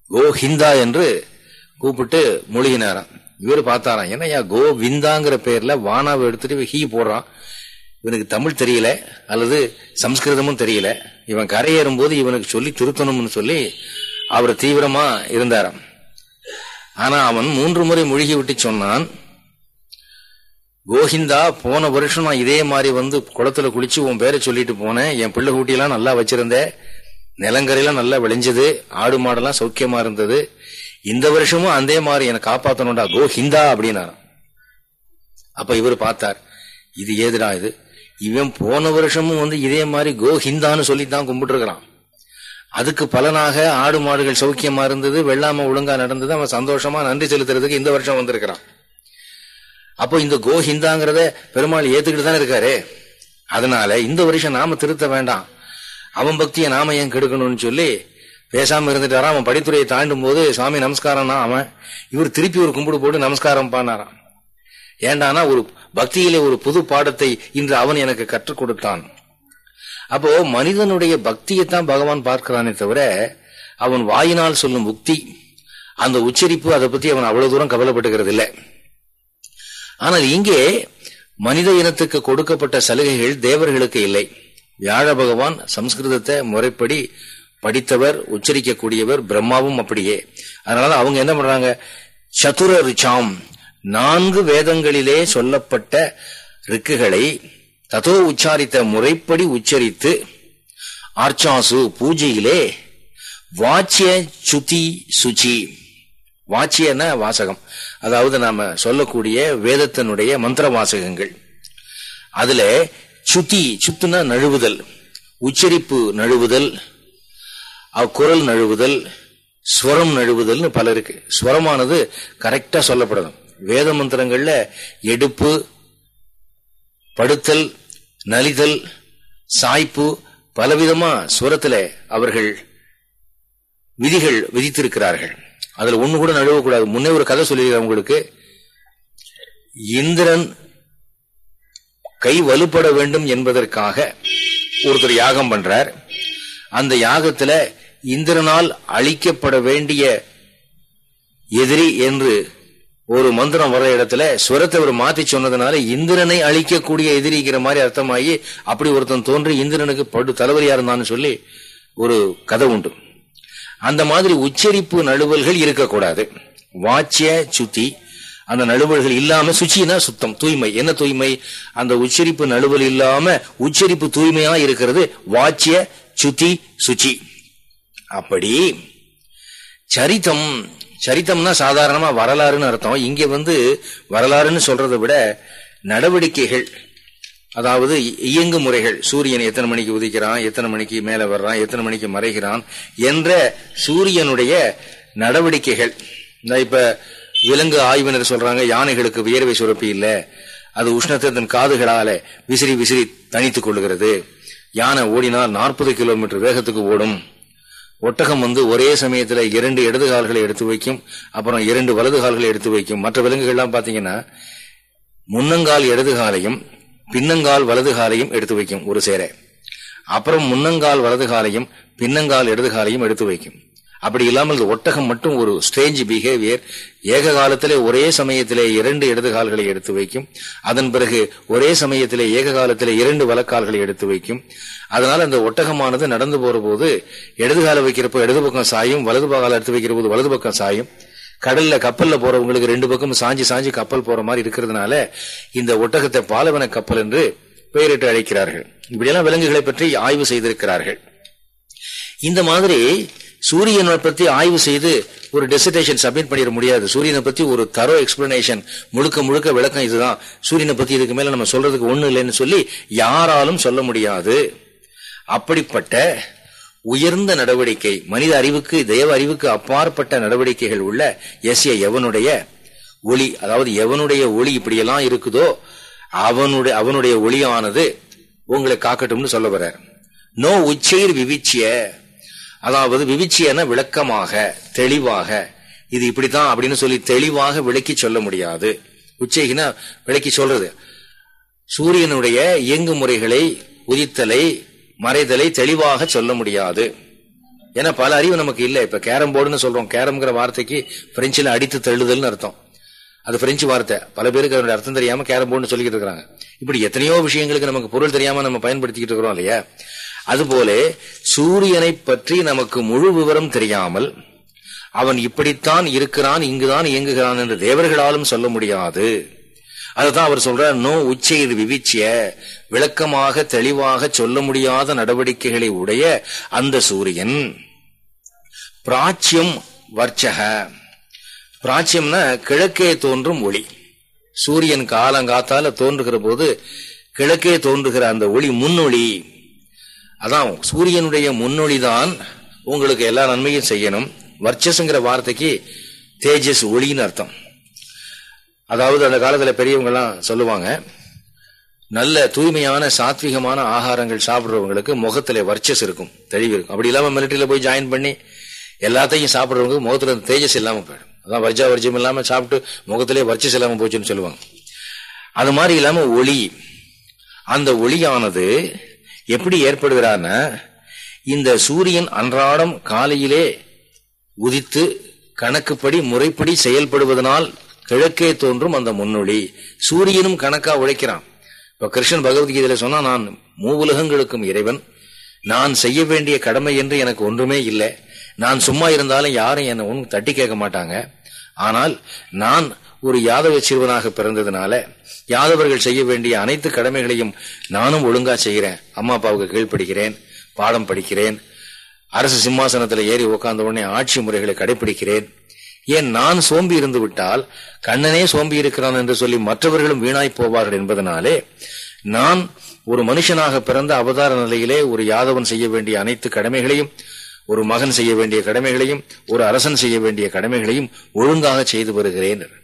கோ ஹிந்தா என்று கூப்பிட்டு மூழ்கினாராம். இவர் பார்த்தாராம் என்னையா கோவிந்தாங்கிற பேர்ல வானாவை எடுத்துட்டு ஹீ போடுறான். இவனுக்கு தமிழ் தெரியல அல்லது சம்ஸ்கிருதமும் தெரியல. இவன் கரையேறும் போது இவனுக்கு சொல்லி திருத்தணும்னு சொல்லி அவர் தீவிரமா இருந்தாராம். ஆனா அவன் மூன்று முறை மூழ்கி விட்டு சொன்னான் கோஹிந்தா போன வருஷம் நான் இதே மாதிரி வந்து குளத்துல குளிச்சு உன் பேரை சொல்லிட்டு போனேன். என் பிள்ளை கூட்டியெல்லாம் நல்லா வச்சிருந்தேன் நிலங்கரையெல்லாம் நல்லா விளைஞ்சது. ஆடு மாடெல்லாம் சௌக்கியமா இருந்தது. இந்த வருஷமும் அதே மாதிரி என்னை காப்பாத்தணும்டா கோஹிந்தா அப்படின்னாராம். அப்ப இவர் பார்த்தார் இது ஏதுடா இது? இவன் போன வருஷமும் வந்து இதே மாதிரி கோஹிந்தான்னு சொல்லி தான் கும்பிட்டு இருக்கிறான் அதுக்கு பலனாக ஆடு மாடுகள் சௌக்கியமா இருந்தது வெள்ளாம ஒழுங்கா நடந்தது. அவன் சந்தோஷமா நன்றி செலுத்துறதுக்கு இந்த வருஷம் வந்திருக்கிறான். அப்போ இந்த கோ ஹிந்தாங்கிறத பெருமாள் ஏத்துக்கிட்டு தானே இருக்காரு? அதனால இந்த வருஷம் நாம திருத்த வேண்டாம். அவன் பக்தியை நாம ஏன் கெடுக்கணும்னு சொல்லி பேசாம இருந்துட்டாரா? அவன் படித்துறையை தாண்டும் போது சுவாமி நமஸ்காரம்னா அவன். இவர் திருப்பி ஒரு கும்பிடு போட்டு நமஸ்காரம் பண்ணாரான் ஏண்டானா ஒரு பக்தியிலே ஒரு புது பாடத்தை இன்று அவன் எனக்கு கற்றுக் கொடுத்தான். அப்போ மனிதனுடைய பக்தியைத்தான் பகவான் பார்க்கிறானே தவிர அவன் வாயினால் சொல்லும் உக்தி அந்த உச்சரிப்பு அதை பத்தி அவன் அவ்வளவு தூரம் கவலைப்பட்டுகிறது இல்லை ஆனால் இங்கே மனித இனத்துக்கு கொடுக்கப்பட்ட சலுகைகள் தேவர்களுக்கு இல்லை. வியாழ பகவான் சம்ஸ்கிருதத்தை முறைப்படி படித்தவர் உச்சரிக்கக்கூடியவர் பிரம்மாவும் அப்படியே. அதனால அவங்க என்ன பண்றாங்க? சதுர ரிச்சாம் நான்கு வேதங்களிலே சொல்லப்பட்ட ரிக்குகளை ததோ உச்சாரித்த முறைப்படி உச்சரித்து ஆர்ச்சாசு பூஜையிலே வாச்சிய சுத்தி சுச்சி. வாச்சியன வாசகம். அதாவது நாம சொல்லக்கூடிய வேதத்தினுடைய மந்திர வாசகங்கள் அதுல சுத்தி சுத்துனா நழுவுதல் உச்சரிப்பு நழுவுதல் குரல் நழுவுதல் ஸ்வரம் நழுவுதல்னு பல இருக்கு. ஸ்வரமானது கரெக்டா சொல்லப்படணும். வேத மந்திரங்கள்ல எடுப்பு படுத்தல் நலிதல் சாய்ப்பு பலவிதமா சுரத்துல அவர்கள் விதிகள் விதித்திருக்கிறார்கள். அதுல ஒண்ணு கூட நழுவக்கூடாது. முன்னே ஒரு கதை சொல்லியிருக்கிறேன் உங்களுக்கு. இந்திரன் கை வலுப்பட வேண்டும் என்பதற்காக ஒருத்தர் யாகம் பண்றார். அந்த யாகத்துல இந்திரனால் அழிக்கப்பட வேண்டிய எதிரி என்று ஒரு மந்திரம் வர இடத்துல ஸ்வரத்தை அவர் மாத்தி சொன்னதுனால இந்திரனை அழிக்கக்கூடிய எதிரிக்கிற மாதிரி அர்த்தமாகி அப்படி ஒருத்தன் தோன்றி இந்திரனுக்கு படு தலைவரியா இருந்தான்னு சொல்லி ஒரு கதை உண்டு. அந்த மாதிரி உச்சரிப்பு நழுவல்கள் இருக்கக்கூடாது. வாச்சிய சுத்தி. அந்த நழுவல்கள் இல்லாம சுச்சினா சுத்தம் தூய்மை. என்ன தூய்மை? அந்த உச்சரிப்பு நழுவல் இல்லாம உச்சரிப்பு தூய்மையா இருக்கிறது வாச்சிய சுத்தி சுச்சி. அப்படி சரித்தம் சரித்தம்னா சாதாரணமா வரலாறுன்னு அர்த்தம். இங்க வந்து வரலாறுன்னு சொல்றதை விட நடவடிக்கைகள் அதாவது இயங்கு முறைகள் சூரியன் எத்தனை மணிக்கு உதிக்கிறான் எத்தனை மணிக்கு மேல வர்றான் எத்தனை மணிக்கு மறைகிறான் என்ற சூரியனுடைய நடவடிக்கைகள். இந்த இப்ப விலங்கு ஆய்வினர் சொல்றாங்க யானைகளுக்கு வியர்வை சுரப்பி இல்ல அது உஷ்ணத்தை தன் காதுகளால விசிறி விசிறி தனித்துக் கொள்கிறது யானை ஓடினால் நாற்பது கிலோமீட்டர் வேகத்துக்கு ஓடும். ஒட்டகம் வந்து ஒரே சமயத்தில் இரண்டு இடது கால்களை எடுத்து வைக்கும் அப்புறம் இரண்டு வலது கால்களை எடுத்து வைக்கும். மற்ற விலங்குகள்லாம் பார்த்தீங்கன்னா முன்னங்கால் இடது காலையும் பின்னங்கால் வலது காலையும் எடுத்து வைக்கும் ஒரு சேர. அப்புறம் முன்னங்கால் வலது காலையும் பின்னங்கால் இடது காலையும் எடுத்து வைக்கும். அப்படி இல்லாமல் ஒட்டகம் மட்டும் ஒரு ஸ்ட்ரேஞ்ச் பிஹேவியர் ஏக காலத்திலே ஒரே சமயத்திலே இரண்டு இடது கால்களை எடுத்து வைக்கும். அதன் பிறகு ஒரே சமயத்திலே ஏக காலத்திலே இரண்டு வலக்கால்களை எடுத்து வைக்கும். அதனால அந்த ஒட்டகமானது நடந்து போற போது இடது கால வைக்கிறப்போ இடது பக்கம் சாயும் வலது கால எடுத்து வைக்கிற போது வலது பக்கம் சாயும். கடல்ல கப்பல்ல போறவங்களுக்கு ரெண்டு பக்கம் சாஞ்சி சாஞ்சி கப்பல் போற மாதிரி இருக்கிறதுனால இந்த ஒட்டகத்தை பாலவன கப்பல் என்று பெயரிட்டு அழைக்கிறார்கள். இப்படியெல்லாம் விலங்குகளை பற்றி ஆய்வு செய்திருக்கிறார்கள். இந்த மாதிரி சூரியனை பத்தி ஆய்வு செய்து ஒரு டெசிடேஷன் சப்மிட் பண்ணிட முடியாது. சூரியனை பத்தி ஒரு தரோ எக்ஸ்பிளனேஷன் முழுக்க முழுக்க விளக்கம் இதுதான். சூரியனை பத்தி இதுக்கு மேல நம்ம சொல்றதுக்கு ஒண்ணு இல்லைன்னு சொல்லி யாராலும் சொல்ல முடியாது. அப்படிப்பட்ட உயர்ந்த நடவடிக்கை மனித அறிவுக்கு தெய்வ அறிவுக்கு அப்பாற்பட்ட நடவடிக்கைகள் உள்ள எஸ்ய எவனுடைய ஒளி அதாவது எவனுடைய ஒளி இப்படியெல்லாம் இருக்குதோ அவனுடைய அவனுடைய ஒளியானது உங்களை காக்கட்டும்னு சொல்ல வர்றார். நோ உச்சைர் விவிச்சிய அதாவது விவிச்சியன விளக்கமாக தெளிவாக. இது இப்படித்தான் அப்படின்னு சொல்லி தெளிவாக விளக்கி சொல்ல முடியாது. உச்சைகினா விளக்கி சொல்றது. சூரியனுடைய இயங்கு முறைகளை உதித்தலை மறைதலை தெளிவாக சொல்ல முடியாது. ஏன்னா பல அறிவு நமக்கு இல்லை. இப்ப கேரம் போர்டுன்னு சொல்றோம். கேரம்ங்கிற வார்த்தைக்கு பிரெஞ்சில் அடித்து தள்ளுதல்னு அர்த்தம். அது பிரெஞ்சு வார்த்தை. பல பேருக்கு அதனுடைய அர்த்தம் தெரியாம கேரம் போர்டுன்னு சொல்லிக்கிட்டு இருக்கிறாங்க. இப்படி எத்தனையோ விஷயங்களுக்கு நமக்கு பொருள் தெரியாம நம்ம பயன்படுத்திக்கிட்டு இருக்கிறோம் இல்லையா? அதுபோல சூரியனை பற்றி நமக்கு முழு விவரம் தெரியாமல் அவன் இப்படித்தான் இருக்கிறான் இங்குதான் இயங்குகிறான் என்று தேவர்களாலும் சொல்ல முடியாது. அதுதான் அவர் சொல்றார் நோ உச்சையில் விவிச்சிய விளக்கமாக தெளிவாக சொல்ல முடியாத நடவடிக்கைகளை உடைய அந்த சூரியன். பிராச்சியம் வர்ச்சக. பிராச்சியம்னா கிழக்கே தோன்றும் ஒளி. சூரியன் காலங்காத்தால தோன்றுகிற போது கிழக்கே தோன்றுகிற அந்த ஒளி முன்னொளி. அதான் சூரியனுடைய முன்னொளிதான் உங்களுக்கு எல்லா நன்மையும் செய்யணும். வர்ச்சஸ்ங்கிற வார்த்தைக்கு தேஜஸ் ஒளின்னு அர்த்தம். அதாவது அந்த காலத்தில் பெரியவங்கெல்லாம் சொல்லுவாங்க நல்ல தூய்மையான சாத்விகமான ஆகாரங்கள் சாப்பிட்றவங்களுக்கு முகத்தில் வர்ச்சஸ் இருக்கும் தெளிவு இருக்கும். அப்படி இல்லாமல் மிலிட்டரியில போய் ஜாயின் பண்ணி எல்லாத்தையும் சாப்பிடுறவங்க முகத்தில் தேஜஸ் இல்லாமல் போயிடும். அதான் வர்ஜா வர்ஜம் இல்லாமல் சாப்பிட்டு முகத்திலே வர்ச்சஸ் இல்லாமல் போச்சுன்னு சொல்லுவாங்க. அது மாதிரி இல்லாமல் ஒளி. அந்த ஒளியானது எப்படி ஏற்படுகிறான்னா இந்த சூரியன் அன்றாடம் காலையிலே உதித்து கணக்குப்படி முறைப்படி செயல்படுவதனால் கிழக்கே தோன்றும் அந்த முன்னொழி சூரியனும் கணக்கா உழைக்கிறான். இப்ப கிருஷ்ணன் பகவத்கீதையில சொன்னா நான் மூவுலகங்களுக்கும் இறைவன். நான் செய்ய வேண்டிய கடமை என்று எனக்கு ஒன்றுமே இல்லை. நான் சும்மா இருந்தாலும் யாரும் என்னை ஒன்றும் தட்டி கேட்க மாட்டாங்க. ஆனால் நான் ஒரு யாதவ சிறுவனாக பிறந்ததுனால யாதவர்கள் செய்ய வேண்டிய அனைத்து கடமைகளையும் நானும் ஒழுங்கா செய்கிறேன். அம்மா அப்பாவுக்கு கீழ்ப்படுகிறேன் பாடம் படிக்கிறேன் அரசு சிம்மாசனத்தில் ஏறி உட்கார்ந்த உடனே ஆட்சி முறைகளை கடைபிடிக்கிறேன் ஏன் நான் சோம்பி இருந்து விட்டால் கண்ணனே சோம்பி இருக்கிறான் என்று சொல்லி மற்றவர்களும் வீணாய் போவார்கள் என்பதனாலே நான் ஒரு மனுஷனாக பிறந்த அவதார நிலையிலே ஒரு யாதவன் செய்ய வேண்டிய அனைத்து கடமைகளையும் ஒரு மகன் செய்ய வேண்டிய கடமைகளையும் ஒரு அரசன் செய்ய வேண்டிய கடமைகளையும் ஒழுங்காக செய்து வருகிறேன்.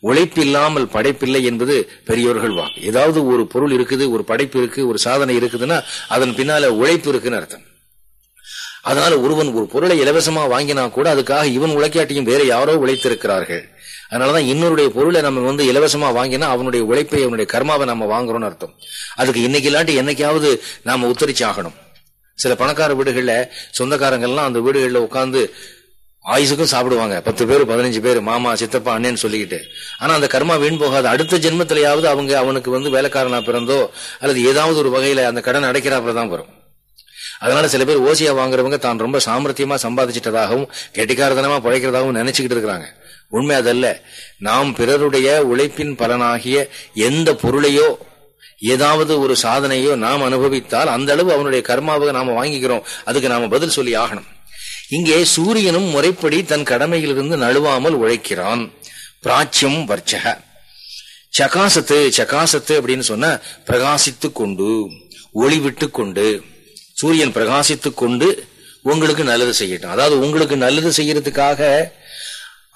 உழைப்பில்லாமல் படைப்பில்லை என்பது பெரியோர்கள் வாக்கு ஏதாவது ஒரு பொருள் இருக்குது ஒரு படைப்பு இருக்கு ஒரு சாதனை இருக்குதுன்னா அதன் பின்னால உழைப்பு இருக்குன்னு அர்த்தம். அதனால ஒருவன் ஒரு பொருளை இலவசமா வாங்கினா கூட அதுக்காக இவன் உழைக்காட்டியும் வேற யாரோ உழைத்திருக்கிறார்கள். அதனாலதான் இன்னொருடைய பொருளை நம்ம வந்து இலவசமா வாங்கினா அவனுடைய உழைப்பை அவனுடைய கர்மாவை நம்ம வாங்குறோம்னு அர்த்தம். அதுக்கு இன்னைக்கு இல்லாட்டி என்னைக்காவது நாம உத்தரிச்சாகணும். சில பணக்கார வீடுகள்ல சொந்தக்காரங்கள்லாம் அந்த வீடுகள்ல உட்காந்து ஆயுசுக்கும் சாப்பிடுவாங்க. பத்து பேர் பதினஞ்சு பேர் மாமா சித்தப்பா அண்ணேன்னு சொல்லிக்கிட்டு. ஆனா அந்த கர்மா வீண் போகாது. அடுத்த ஜென்மத்திலேயாவது அவங்க அவனுக்கு வந்து வேலைக்காரனா பிறந்தோ அல்லது ஏதாவது ஒரு வகையில அந்த கடன் அடைக்கிறாப்புல தான் வரும். அதனால சில பேர் ஓசியா வாங்குறவங்க தான் ரொம்ப சாமர்த்தியமா சம்பாதிச்சிட்டதாகவும் கெட்டிக்காரதனமா பழைக்கிறதாகவும் நினைச்சுக்கிட்டு இருக்கிறாங்க. உண்மை அதல்ல. நாம் பிறருடைய உழைப்பின் பலனாகிய எந்த பொருளையோ ஏதாவது ஒரு சாதனையோ நாம் அனுபவித்தால் அந்த அளவு அவனுடைய கர்மாவை நாம வாங்கிக்கிறோம். அதுக்கு நாம பதில் சொல்லி ஆகணும். இங்கே சூரியனும் முறைப்படி தன் கடமையிலிருந்து நழுவாமல் உழைக்கிறான். பிராச்சியம் வர்ச்சக. சகாசத்து சகாசத்து அப்படின்னு சொன்ன பிரகாசித்து கொண்டு ஒளி விட்டு கொண்டு. சூரியன் பிரகாசித்து கொண்டு உங்களுக்கு நல்லது செய்யட்டும். அதாவது உங்களுக்கு நல்லது செய்யறதுக்காக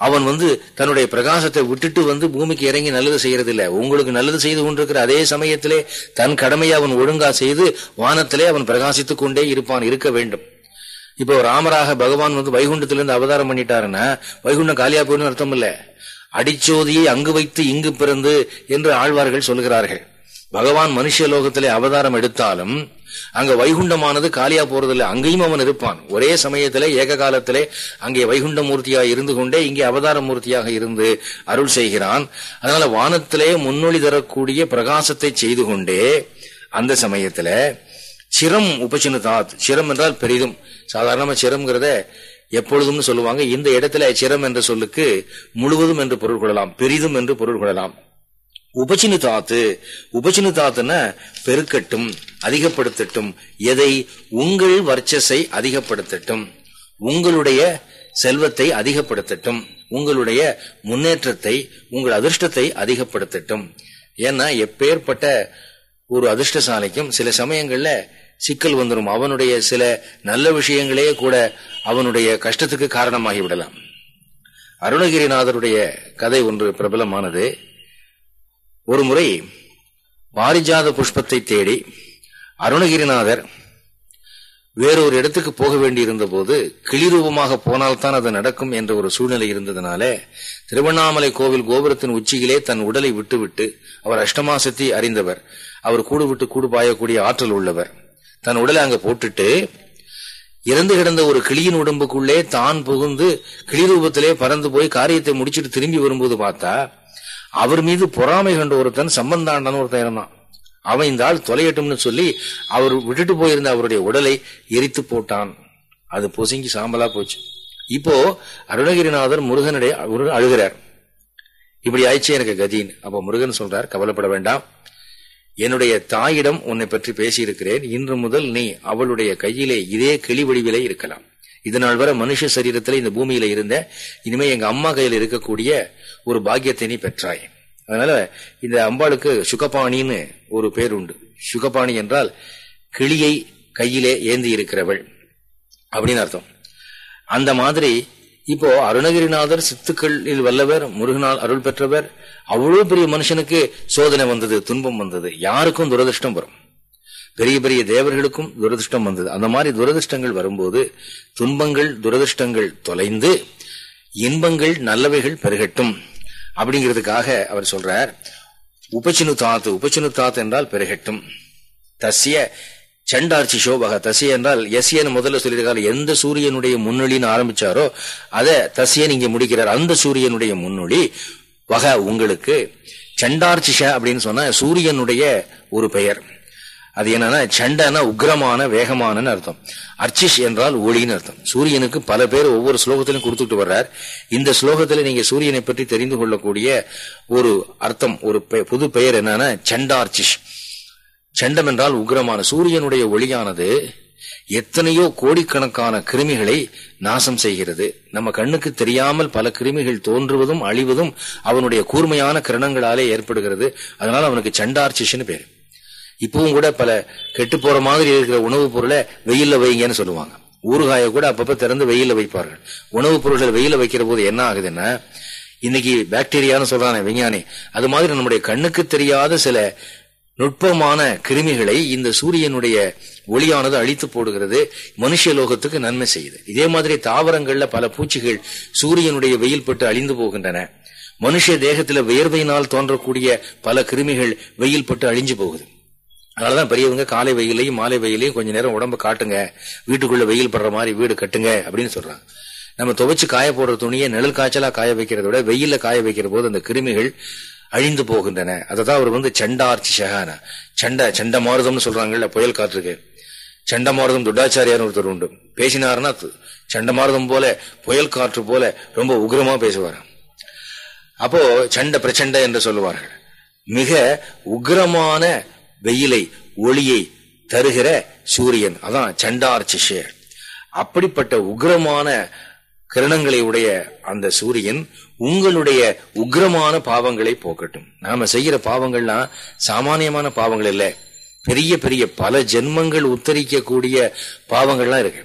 அவன் வந்து தன்னுடைய பிரகாசத்தை விட்டுட்டு வந்து பூமிக்கு இறங்கி நல்லது செய்யறது இல்லை உங்களுக்கு நல்லது செய்து கொண்டிருக்கிற அதே சமயத்திலே தன் கடமையை அவன் ஒழுங்கா செய்து வானத்திலே அவன் பிரகாசித்துக் கொண்டே இருப்பான் இருக்க வேண்டும். இப்போ ராமராக பகவான் வந்து வைகுண்டத்திலிருந்து அவதாரம் பண்ணிட்டாருன்னா வைகுண்டம் காலியா போயிருந்து அர்த்தம் இல்ல. அடிச்சோதியை அங்கு வைத்து இங்கு பிறந்து என்று ஆழ்வார்கள் சொல்கிறார்கள். பகவான் மனுஷ லோகத்திலே அவதாரம் எடுத்தாலும் அங்க வைகுண்டமானது காலியா போறதில்லை அங்கேயும் அவன் இருப்பான். ஒரே சமயத்திலே ஏக காலத்திலே அங்கே வைகுண்ட மூர்த்தியாக இருந்து கொண்டே இங்கே அவதார மூர்த்தியாக இருந்து அருள் செய்கிறான். அதனால வானத்திலே முன்னொழி தரக்கூடிய பிரகாசத்தை செய்து கொண்டே அந்த சமயத்துல சிரம் உபசினதாத் சிரம் என்றால் பெரிதும். சாதாரணமா சிரம்ங்கிறத எப்பொழுதும் சொல்லுவாங்க. இந்த இடத்துல சிரம் என்ற சொல்லுக்கு முழுவதும் என்று பொருள் கொள்ளலாம். பெரிதும் என்று பொருள் கொள்ளலாம். உபசினு தாத்து. உபசினு தாத்துன பெருக்கட்டும் அதிகப்படுத்தட்டும். எதை உங்கள் வர்ச்சஸை அதிகப்படுத்தட்டும். உங்களுடைய செல்வத்தை அதிகப்படுத்தட்டும். உங்களுடைய முன்னேற்றத்தை உங்கள் அதிர்ஷ்டத்தை அதிகப்படுத்தட்டும். ஏன்னா எப்பேற்பட்ட ஒரு அதிர்ஷ்டசாலைக்கும் சில சமயங்கள்ல சிக்கல் வந்துடும் அவனுடைய சில நல்ல விஷயங்களே கூட அவனுடைய கஷ்டத்துக்கு காரணமாகி விடலாம். அருணகிரிநாதருடைய கதை ஒன்று பிரபலமானது. ஒரு முறை பாரிஜாத புஷ்பத்தை தேடி அருணகிரிநாதர் வேறொரு இடத்துக்கு போக வேண்டியிருந்த போது கிளிரூபமாக போனால்தான் அது நடக்கும் என்ற ஒரு சூழ்நிலை இருந்ததுனால திருவண்ணாமலை கோவில் கோபுரத்தின் உச்சியிலே தன் உடலை விட்டுவிட்டு அவர் அஷ்டமாசத்தை அறிந்தவர். அவர் கூடுவிட்டு கூடு பாயக்கூடிய ஆற்றல் உள்ளவர். தன் உடலை அங்க போட்டுட்டு இறந்து கிடந்த ஒரு கிளியின் உடம்புக்குள்ளே தான் புகுந்து கிளி ரூபத்திலே பறந்து போய் காரியத்தை முடிச்சுட்டு திரும்பி வரும்போது பார்த்தா அவர் மீது பொறாமை கண்ட ஒருத்தன் சம்பந்தாண்டன் ஒருத்தன் இருந்தான். அவன் இந்த ஆள் தொலையட்டும்னு சொல்லி அவர் விட்டுட்டு போயிருந்த அவருடைய உடலை எரித்து போட்டான். அது பொசுங்கி சாம்பலா போச்சு. இப்போ அருணகிரிநாதர் முருகனுடைய அழுகிறார். இப்படி ஆயிடுச்சு எனக்கு கதின் அப்ப முருகன் சொல்றார் கவலைப்பட வேண்டாம். என்னுடைய தாயிடம் உன்னை பற்றி பேசியிருக்கிறேன். இன்று முதல் நீ அவளுடைய கையிலே இதே கிளி வடிவிலே இருக்கலாம். இதனால் வர மனுஷ சரீரத்தில் இந்த பூமியில இருந்த இனிமே எங்க அம்மா கையில் இருக்கக்கூடிய ஒரு பாக்கியத்தை நீ பெற்றாய். அதனால இந்த அம்பாளுக்கு சுகபாணின்னு ஒரு பேர் உண்டு சுகபாணி என்றால் கிளியை கையிலே ஏந்தி இருக்கிறவள். அப்படின்னு அர்த்தம். அந்த மாதிரி இப்போ அருணகிரிநாதர் சித்துக்களில் வல்லவர் முருகனால் அருள் பெற்றவர் அவ்வளவு பெரிய மனுஷனுக்கு சோதனை வந்தது துன்பம் வந்தது. யாருக்கும் துரதிருஷ்டம் வரும். பெரிய பெரிய தேவர்களுக்கும் துரதிருஷ்டம் வந்தது. அந்த மாதிரி துரதிருஷ்டங்கள் வரும்போது துன்பங்கள் துரதிருஷ்டங்கள் தொலைந்து இன்பங்கள் நல்லவைகள் பெருகட்டும். அப்படிங்கிறதுக்காக அவர் சொல்றார் உபச்சினு தாத்து உபச்சினு தாத்து என்றால் பெருகட்டும். தசிய சண்டார்ச்சி சோபக தசி என்றால் எஸ்யன் முதல்ல சொல்லியிருக்காரு எந்த சூரியனுடைய முன்னொழின்னு ஆரம்பிச்சாரோ அதை தசியன் இங்க முடிக்கிறார். அந்த சூரியனுடைய முன்னொழி வக உங்களுக்கு சண்டார்ச்சிஷ அப்படின்னு சொன்னா சூரியனுடைய ஒரு பெயர். அது என்னன்னா சண்டனா உக்ரமான வேகமான அர்த்தம். அர்ச்சிஷ் என்றால் ஒளின்னு அர்த்தம். சூரியனுக்கு பல பேர் ஒவ்வொரு ஸ்லோகத்திலும் கொடுத்துட்டு வர்றார். இந்த ஸ்லோகத்துல நீங்க சூரியனை பற்றி தெரிந்து கொள்ளக்கூடிய ஒரு அர்த்தம் ஒரு புது பெயர் என்னன்னா சண்டார்ச்சிஷ். செண்டம் என்றால் உக்ரமான சூரியனுடைய ஒளியானது எத்தனையோ கோடிக்கணக்கான கிருமிகளை நாசம் செய்கிறது. நம்ம கண்ணுக்கு தெரியாமல் பல கிருமிகள் தோன்றுவதும் அழிவதும் அவனுடைய கூர்மையான கிரணங்களாலே ஏற்படுகிறது. அதனால அவனுக்கு சண்டார்ச்சிஷ்னு பேரு. இப்பவும் கூட பல கெட்டு போற மாதிரி இருக்கிற உணவுப் பொருளை வெயில்ல வைங்கன்னு சொல்லுவாங்க. ஊறுகாய கூட அப்பப்ப திறந்து வெயில வைப்பார்கள். உணவுப் பொருள்களை வெயில வைக்கிற போது என்ன ஆகுதுன்னா இன்னைக்கு பாக்டீரியான்னு சொல்றானே விஞ்ஞானி. அது மாதிரி நம்முடைய கண்ணுக்கு தெரியாத சில நுட்பமான கிருமிகளை இந்த சூரியனுடைய ஒளியானது அழித்து போடுகிறது மனுஷ லோகத்துக்கு நன்மை செய்யுது. இதே மாதிரி தாவரங்கள்ல பல பூச்சிகள் சூரியனுடைய வெயில் பட்டு அழிந்து போகின்றன. மனுஷ தேகத்துல வியர்வையினால் தோன்றக்கூடிய பல கிருமிகள் வெயில் பட்டு அழிஞ்சு போகுது. அதனாலதான் பெரியவங்க காலை வெயிலையும் மாலை வெயிலையும் கொஞ்ச நேரம் உடம்ப காட்டுங்க வீட்டுக்குள்ள வெயில் படுற மாதிரி வீடு கட்டுங்க அப்படின்னு சொல்றாங்க. நம்ம துவைச்சு காய போடுற துணியை நிழல் காய்ச்சலா காய வைக்கிறத விட வெயில்ல காய வைக்கிற போது அந்த கிருமிகள் அழிந்து போகின்றன. தான் அவர் வந்து சண்டார்ச்சி ஷகான சண்ட சண்ட மாறுதம்னு சொல்றாங்கல்ல புயல் காற்றுக்கு. சண்ட மாறுதம் துட்டாச்சாரியார் ஒருத்தர் உண்டு. பேசினாருன்னா சண்ட மாறுதம் போல புயல் காற்று போல ரொம்ப உக்ரமா பேசுவார் அப்போ சண்ட பிரச்சண்ட என்று சொல்லுவார்கள். மிக உக்ரமான வெயிலை ஒளியை தருகிற சூரியன். அதான் சண்டார்ச்சிஷே அப்படிப்பட்ட உக்ரமான கிரணங்களை உடைய அந்த சூரியன் உங்களுடைய உக்ரமான பாவங்களை போக்கட்டும். நாம செய்யற பாவங்கள்லாம் சாமானியமான பாவங்கள் இல்ல. பெரிய பெரிய பல ஜென்மங்கள் உத்தரிக்கக்கூடிய பாவங்கள்லாம் இருக்கு.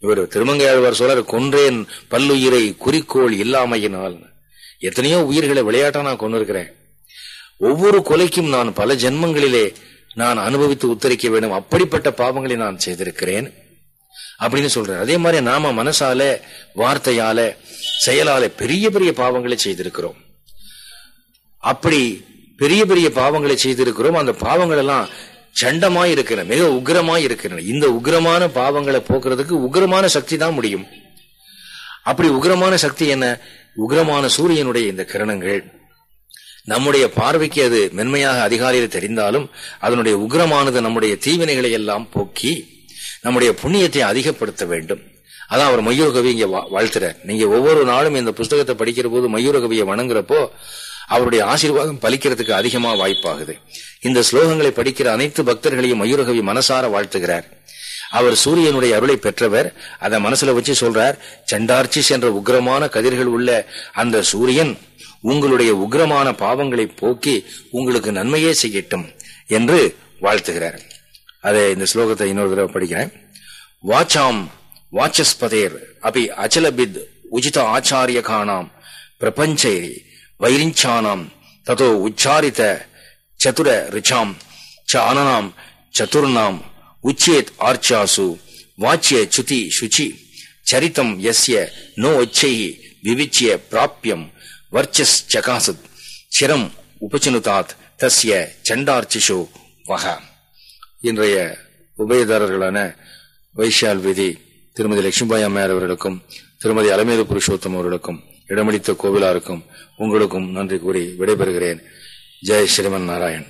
இவர் திருமங்கையாழ்வார் சொல்ற கொன்றேன் பல்லுயிரை குறிக்கோள் இல்லாமையினால். எத்தனையோ உயிர்களை விளையாட்டா நான் கொண்டு இருக்கிறேன் ஒவ்வொரு கொலைக்கும் நான் பல ஜென்மங்களிலே நான் அனுபவித்து உத்தரிக்க வேண்டும். அப்படிப்பட்ட பாவங்களை நான் செய்திருக்கிறேன். அப்படின்னு சொல்றாரு. அதே மாதிரி நாம மனசால வார்த்தையால செயலால பெரிய பெரிய பாவங்களை செய்திருக்கிறோம். அப்படி பெரிய பெரிய பாவங்களை செய்திருக்கிறோம். அந்த பாவங்கள் எல்லாம் சண்டமாய் இருக்கிற மிக உக்ரமாய் இருக்கிறன. இந்த உக்ரமான பாவங்களை போக்குறதுக்கு உக்ரமான சக்தி தான் முடியும். அப்படி உக்ரமான சக்தி என்ன? உக்ரமான சூரியனுடைய இந்த கிரணங்கள். நம்முடைய பார்வைக்கு அது மென்மையாக அதிகாரியில் தெரிந்தாலும் அதனுடைய உக்ரமானது நம்முடைய தீவினைகளை எல்லாம் போக்கி நம்முடைய புண்ணியத்தை அதிகப்படுத்த வேண்டும். அதான் அவர் மயூரகவி இங்க வாழ்த்துறார். நீங்க ஒவ்வொரு நாளும் இந்த புஸ்தகத்தை படிக்கிற போது மயூரகவியை வணங்குறப்போ அவருடைய ஆசீர்வாதம் பலிக்கிறதுக்கு அதிகமா வாய்ப்பாகுது. இந்த ஸ்லோகங்களை படிக்கிற அனைத்து பக்தர்களையும் மயூரகவி மனசார வாழ்த்துகிறார். அவர் சூரியனுடைய அருளை பெற்றவர். அதை மனசுல வச்சு சொல்றார் சண்டார்ச்சி சென்ற உக்ரமான கதிர்கள் உள்ள அந்த சூரியன் உங்களுடைய உக்ரமான பாவங்களை போக்கி உங்களுக்கு நன்மையே செய்யட்டும் என்று வாழ்த்துகிறார். அதை இந்த ஸ்லோகத்தை இன்னொரு தடவை படிக்கிறேன். வாச்சாம் வாச்சஸ்பதேர் அபி அச்சலபித் உஜித ஆச்சாரிய காணாம் பிரபஞ்சைரி வைரிஞ்சானாம் ததோ உச்சாரித்த சதுர ரிச்சாம் ச அனனாம் சதுர்ணாம் உச்சேத் ஆர்ச்சாசு வாச்சிய சுதி சுச்சி சரித்தம் எஸ்ய நோ உச்சை விவிச்சிய பிராபியம் வர்ச்சஸ் சகாசத் சிரம் உபச்சனுதாத் தஸ்ய சண்டார்ச்சிஷோ வக. இன்றைய உபயதாரர்களான வைஷால் விதி திருமதி லட்சுமிபாய் அம்மையார் அவர்களுக்கும் திருமதி அலமேது புருஷோத்தம் அவர்களுக்கும் இடமளித்த கோவிலாருக்கும் உங்களுக்கும் நன்றி கூறி விடைபெறுகிறேன். ஜெய் ஸ்ரீமன் நாராயண்.